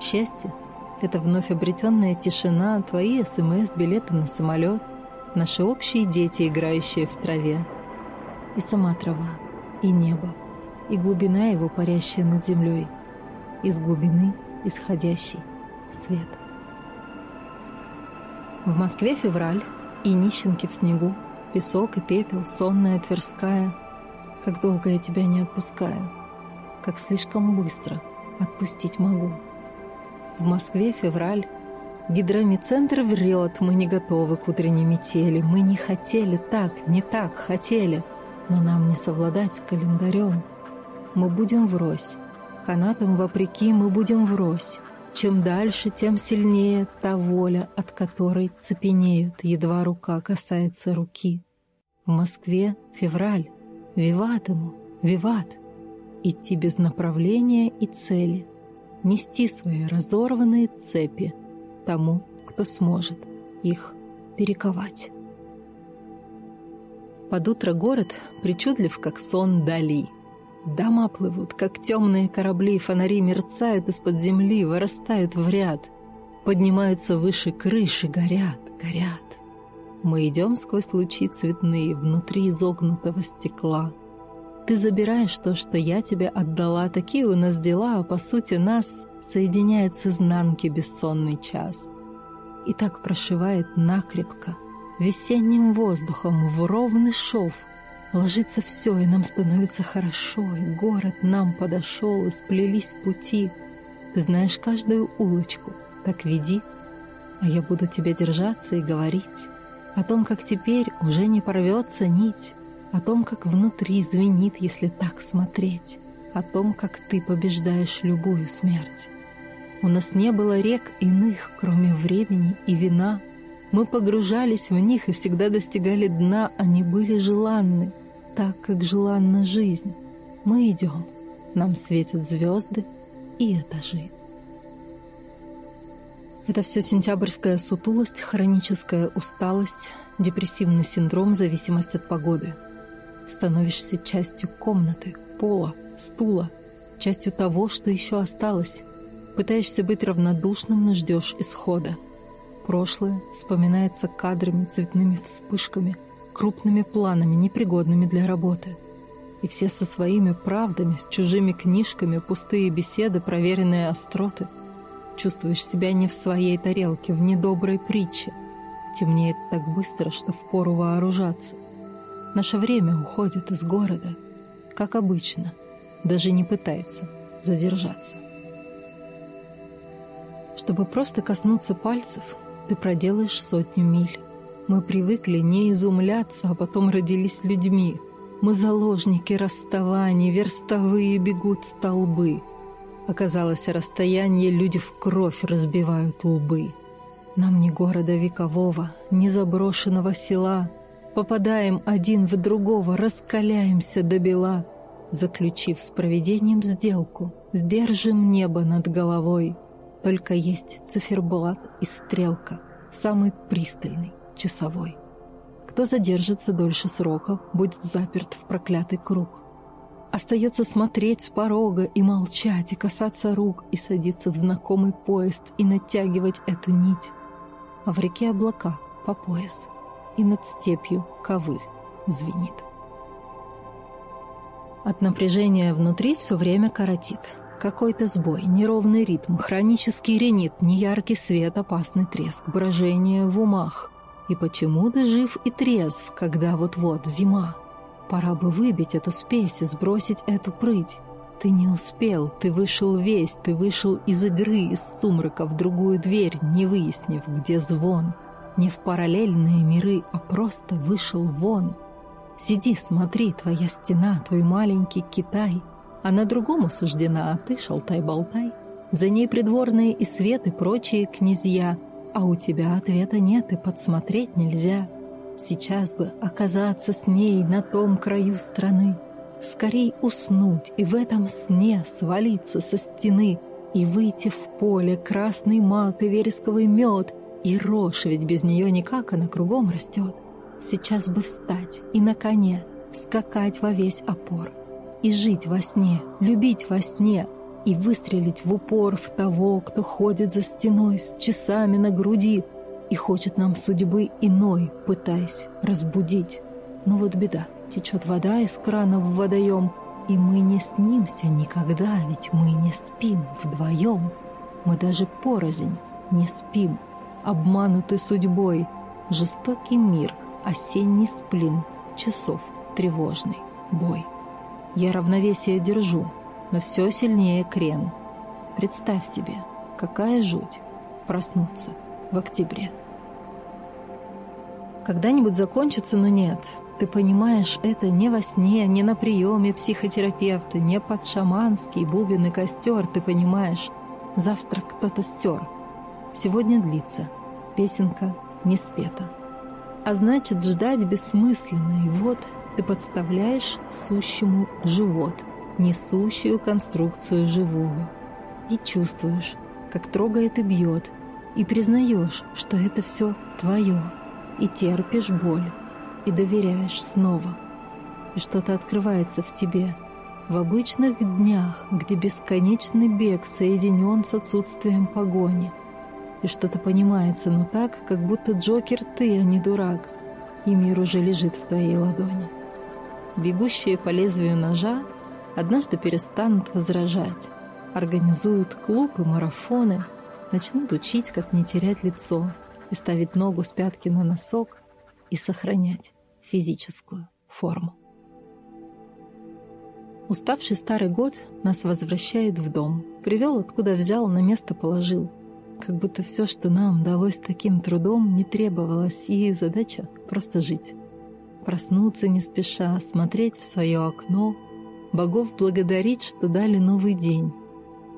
Счастье — это вновь обретенная тишина, твои СМС, билеты на самолет, наши общие дети, играющие в траве. И сама трава, и небо, и глубина его, парящая над землей, из глубины исходящий свет. В Москве февраль, и нищенки в снегу, песок и пепел, сонная Тверская. Как долго я тебя не отпускаю, как слишком быстро отпустить могу. В Москве февраль, гидромедцентр врет, мы не готовы к утренней метели, мы не хотели так, не так хотели, но нам не совладать с календарем. Мы будем врозь, канатом вопреки мы будем врозь, чем дальше, тем сильнее та воля, от которой цепенеют, едва рука касается руки. В Москве февраль, виват ему, виват. Идти без направления и цели, нести свои разорванные цепи тому, кто сможет их перековать. Под утро город причудлив, как сон Дали — Дома плывут, как темные корабли, фонари мерцают из-под земли, вырастают в ряд, поднимаются выше крыши, горят, горят. Мы идем сквозь лучи цветные, внутри изогнутого стекла. Ты забираешь то, что я тебе отдала, такие у нас дела, а по сути нас соединяет с изнанки бессонный час. И так прошивает накрепко, весенним воздухом в ровный шов — Ложится все, и нам становится хорошо, и город нам подошел, и сплелись пути. Ты знаешь каждую улочку, так веди, а я буду тебя держаться и говорить о том, как теперь уже не порвется нить, о том, как внутри звенит, если так смотреть, о том, как ты побеждаешь любую смерть. У нас не было рек иных, кроме времени и вина. Мы погружались в них и всегда достигали дна, они были желанны — так, как желанна жизнь. Мы идем, нам светят звезды и этажи. Это все сентябрьская сутулость, хроническая усталость, депрессивный синдром, зависимость от погоды. Становишься частью комнаты, пола, стула, частью того, что еще осталось. Пытаешься быть равнодушным, но ждешь исхода. Прошлое вспоминается кадрами, цветными вспышками – крупными планами, непригодными для работы. И все со своими правдами, с чужими книжками, пустые беседы, проверенные остроты. Чувствуешь себя не в своей тарелке, в недоброй притче. Темнеет так быстро, что впору вооружаться. Наше время уходит из города, как обычно, даже не пытается задержаться. Чтобы просто коснуться пальцев, ты проделаешь сотню миль. Мы привыкли не изумляться, а потом родились людьми. Мы заложники расставаний, верстовые бегут столбы. Оказалось, расстояние люди в кровь разбивают лбы. Нам ни города векового, ни заброшенного села. Попадаем один в другого, раскаляемся до бела. Заключив с проведением сделку, сдержим небо над головой. Только есть циферблат и стрелка, самый пристальный, часовой. Кто задержится дольше срока, будет заперт в проклятый круг. Остается смотреть с порога и молчать, и касаться рук, и садиться в знакомый поезд, и натягивать эту нить. А в реке облака по пояс, и над степью ковыль звенит. От напряжения внутри все время коротит. Какой-то сбой, неровный ритм, хронический ренит, неяркий свет, опасный треск, брожение в умах. И почему ты жив и трезв, когда вот-вот зима? Пора бы выбить эту спесь и сбросить эту прыть. Ты не успел, ты вышел весь, ты вышел из игры, из сумрака в другую дверь, не выяснив, где звон — Не в параллельные миры, а просто вышел вон. Сиди, смотри, твоя стена, твой маленький Китай. Она другому суждена, а ты шалтай-болтай. За ней придворные и свет, и прочие князья, а у тебя ответа нет и подсмотреть нельзя. Сейчас бы оказаться с ней на том краю страны, скорей уснуть и в этом сне свалиться со стены и выйти в поле красный мак и вересковый мед, и рожь ведь без нее никак, она кругом растет. Сейчас бы встать и на коне скакать во весь опор, и жить во сне, любить во сне — и выстрелить в упор в того, кто ходит за стеной с часами на груди и хочет нам судьбы иной, пытаясь разбудить. Но вот беда, течет вода из крана в водоем, и мы не снимся никогда, ведь мы не спим вдвоем. Мы даже порознь не спим, обмануты судьбой. Жестокий мир, осенний сплин, часов тревожный бой. Я равновесие держу, но все сильнее крен. Представь себе, какая жуть проснуться в октябре. Когда-нибудь закончится, но нет. Ты понимаешь, это не во сне, не на приеме психотерапевта, не под шаманский бубен и костер. Ты понимаешь, завтра кто-то стер. Сегодня длится. Песенка не спета. А значит, ждать бессмысленно. И вот ты подставляешь сущему живот – несущую конструкцию живого. И чувствуешь, как трогает и бьет, и признаешь, что это все твое, и терпишь боль, и доверяешь снова. И что-то открывается в тебе. В обычных днях, где бесконечный бег соединен с отсутствием погони. И что-то понимается, но так, как будто Джокер ты, а не дурак, и мир уже лежит в твоей ладони. Бегущие по лезвию ножа однажды перестанут возражать, организуют клуб и марафоны, начнут учить, как не терять лицо и ставить ногу с пятки на носок и сохранять физическую форму. Уставший старый год нас возвращает в дом. Привел, откуда взял, на место положил. Как будто все, что нам далось таким трудом, не требовалось, и задача — просто жить. Проснуться не спеша, смотреть в свое окно — богов благодарить, что дали новый день.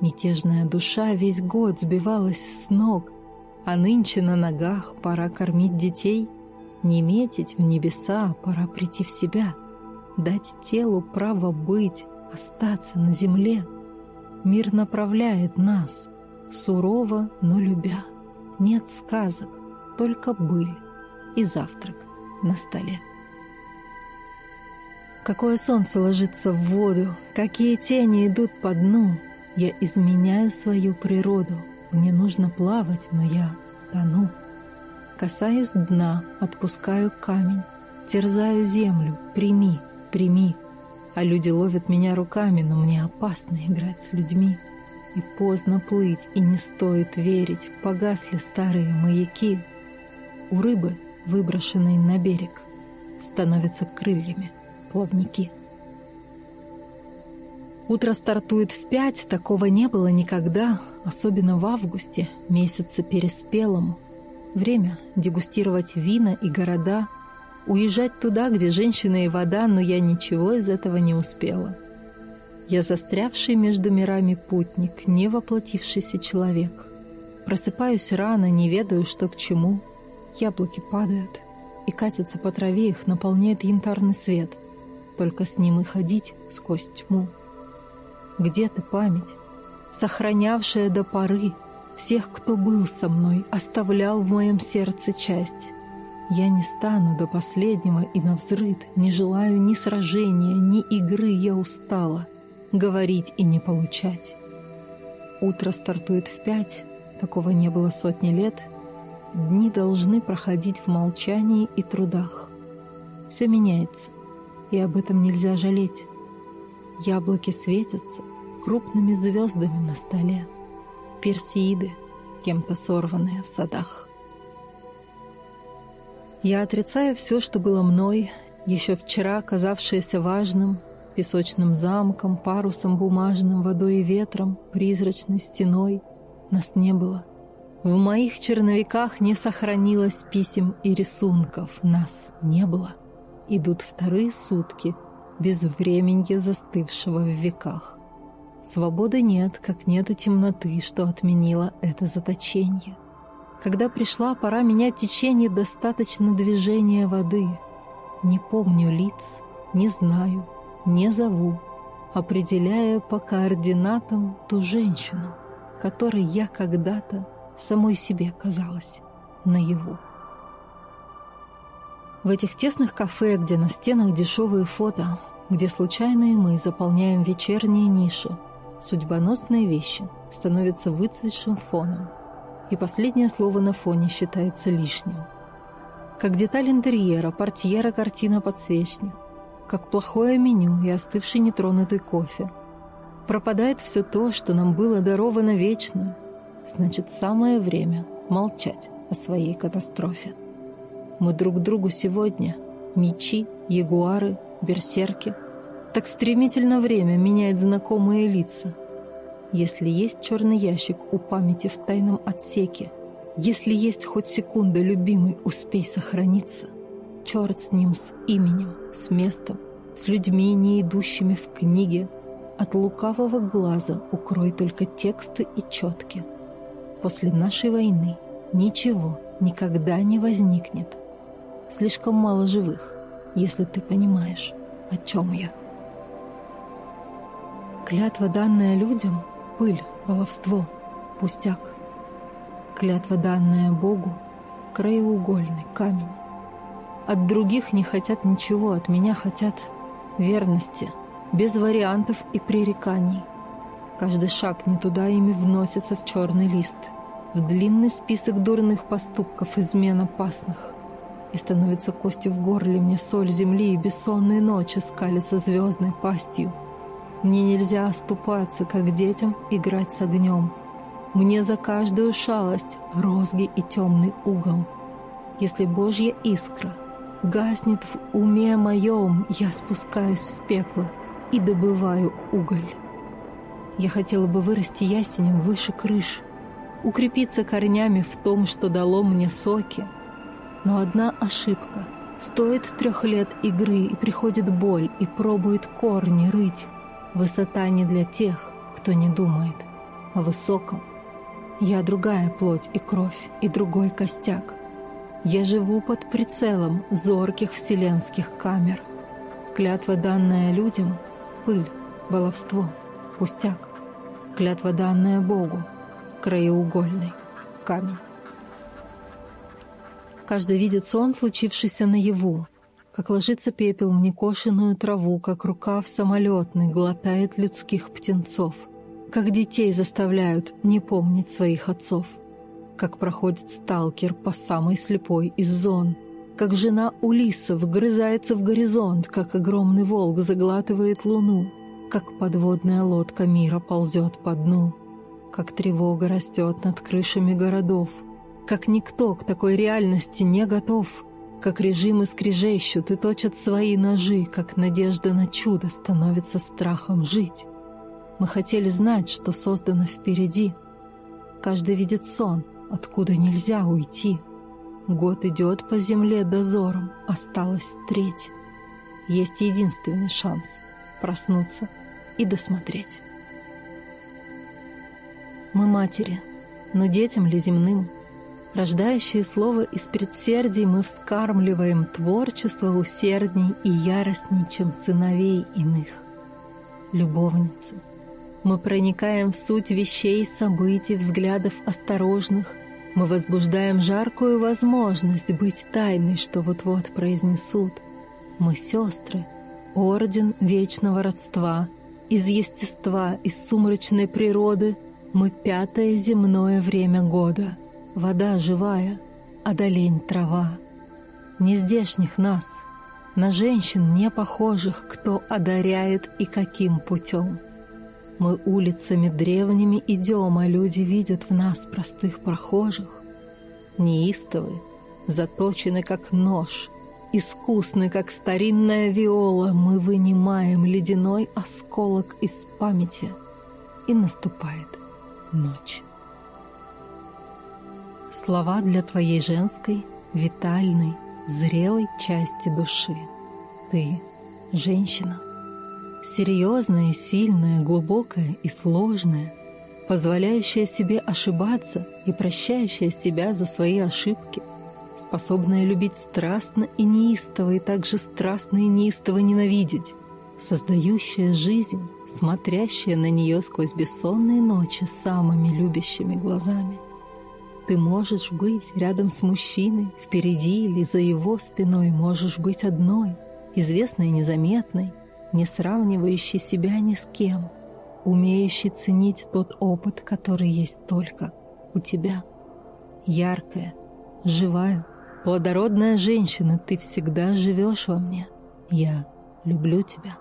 Мятежная душа весь год сбивалась с ног, а нынче на ногах пора кормить детей, не метить в небеса, пора прийти в себя, дать телу право быть, остаться на земле. Мир направляет нас, сурово, но любя. Нет сказок, только быль и завтрак на столе. Какое солнце ложится в воду, какие тени идут по дну. Я изменяю свою природу. Мне нужно плавать, но я тону. Касаюсь дна, отпускаю камень, терзаю землю, прими, прими. А люди ловят меня руками, но мне опасно играть с людьми. И поздно плыть, и не стоит верить, погасли старые маяки. У рыбы, выброшенной на берег, становятся крыльями плавники. Утро стартует в пять, такого не было никогда, особенно в августе, месяце переспелом. Время дегустировать вина и города, уезжать туда, где женщины и вода, но я ничего из этого не успела. Я застрявший между мирами путник, не воплотившийся человек. Просыпаюсь рано, не ведаю, что к чему. Яблоки падают, и катятся по траве, их наполняет янтарный свет — только с ним и ходить сквозь тьму. Где ты, память, сохранявшая до поры всех, кто был со мной, оставлял в моем сердце часть? Я не стану до последнего и навзрыд, не желаю ни сражения, ни игры, я устала говорить и не получать. Утро стартует в пять, такого не было сотни лет. Дни должны проходить в молчании и трудах. Все меняется и об этом нельзя жалеть. Яблоки светятся крупными звездами на столе, персииды, кем-то сорванные в садах. Я отрицаю все, что было мной, еще вчера казавшееся важным, песочным замком, парусом бумажным, водой и ветром, призрачной стеной. Нас не было. В моих черновиках не сохранилось писем и рисунков, нас не было. Идут вторые сутки, без времени застывшего в веках. Свободы нет, как нет и темноты, что отменило это заточение. Когда пришла пора менять течение, достаточно движения воды. Не помню лиц, не знаю, не зову, определяя по координатам ту женщину, которой я когда-то самой себе казалось наяву. В этих тесных кафе, где на стенах дешевые фото, где случайные мы заполняем вечерние ниши, судьбоносные вещи становятся выцветшим фоном, и последнее слово на фоне считается лишним. Как деталь интерьера, портьера, картина, подсвечник, как плохое меню и остывший нетронутый кофе. Пропадает все то, что нам было даровано вечным, значит, самое время молчать о своей катастрофе. Мы друг другу сегодня мечи, ягуары, берсерки. Так стремительно время меняет знакомые лица. Если есть черный ящик у памяти в тайном отсеке, если есть хоть секунда, любимый, успей сохраниться. Черт с ним, с именем, с местом, с людьми, не идущими в книге. От лукавого глаза укрой только тексты и четки — после нашей войны ничего никогда не возникнет. Слишком мало живых, если ты понимаешь, о чем я. Клятва, данная людям, пыль, баловство, пустяк. Клятва, данная Богу, краеугольный камень. От других не хотят ничего, от меня хотят верности, без вариантов и пререканий. Каждый шаг не туда ими вносится в черный лист — в длинный список дурных поступков измен опасных. И становится костью в горле мне соль земли, и бессонные ночи скалятся звездной пастью. Мне нельзя оступаться, как детям играть с огнем. Мне за каждую шалость розги и темный угол. Если Божья искра гаснет в уме моем, я спускаюсь в пекло и добываю уголь. Я хотела бы вырасти ясенем выше крыш, укрепиться корнями в том, что дало мне соки. Но одна ошибка. Стоит трех лет игры, и приходит боль, и пробует корни рыть. Высота не для тех, кто не думает о высоком. Я другая плоть и кровь, и другой костяк. Я живу под прицелом зорких вселенских камер. Клятва, данная людям — пыль, баловство, пустяк. Клятва, данная Богу — краеугольный камень. Каждый видит сон, случившийся наяву, как ложится пепел в некошенную траву, как рукав самолетный глотает людских птенцов, как детей заставляют не помнить своих отцов, как проходит сталкер по самой слепой из зон, как жена Улиса вгрызается в горизонт, как огромный волк заглатывает луну, как подводная лодка мира ползет по дну — как тревога растет над крышами городов, как никто к такой реальности не готов, как режимы скрежещут и точат свои ножи, как надежда на чудо становится страхом жить. Мы хотели знать, что создано впереди. Каждый видит сон, откуда нельзя уйти. Год идет по земле дозором, осталась треть. Есть единственный шанс — проснуться и досмотреть. Мы матери, но детям ли земным? Рождающие слово из предсердий мы вскармливаем творчество усердней и яростней, чем сыновей иных. Любовницы. Мы проникаем в суть вещей, событий, взглядов осторожных. Мы возбуждаем жаркую возможность быть тайной, что вот-вот произнесут. Мы сестры, орден вечного родства, из естества, из сумрачной природы — мы пятое земное время года, вода живая, а долень трава. Не здешних нас, на женщин не похожих, кто одаряет и каким путем. Мы улицами древними идем, а люди видят в нас простых прохожих. Неистовы, заточены как нож, искусны, как старинная виола, мы вынимаем ледяной осколок из памяти, и наступает — ночь. Слова для твоей женской, витальной, зрелой части души. Ты — женщина. Серьезная, сильная, глубокая и сложная, позволяющая себе ошибаться и прощающая себя за свои ошибки, способная любить страстно и неистово, и также страстно и неистово ненавидеть, создающая жизнь, смотрящая на нее сквозь бессонные ночи самыми любящими глазами. Ты можешь быть рядом с мужчиной, впереди или за его спиной можешь быть одной, известной и незаметной, не сравнивающей себя ни с кем, умеющей ценить тот опыт, который есть только у тебя. Яркая, живая, плодородная женщина, ты всегда живешь во мне. Я люблю тебя.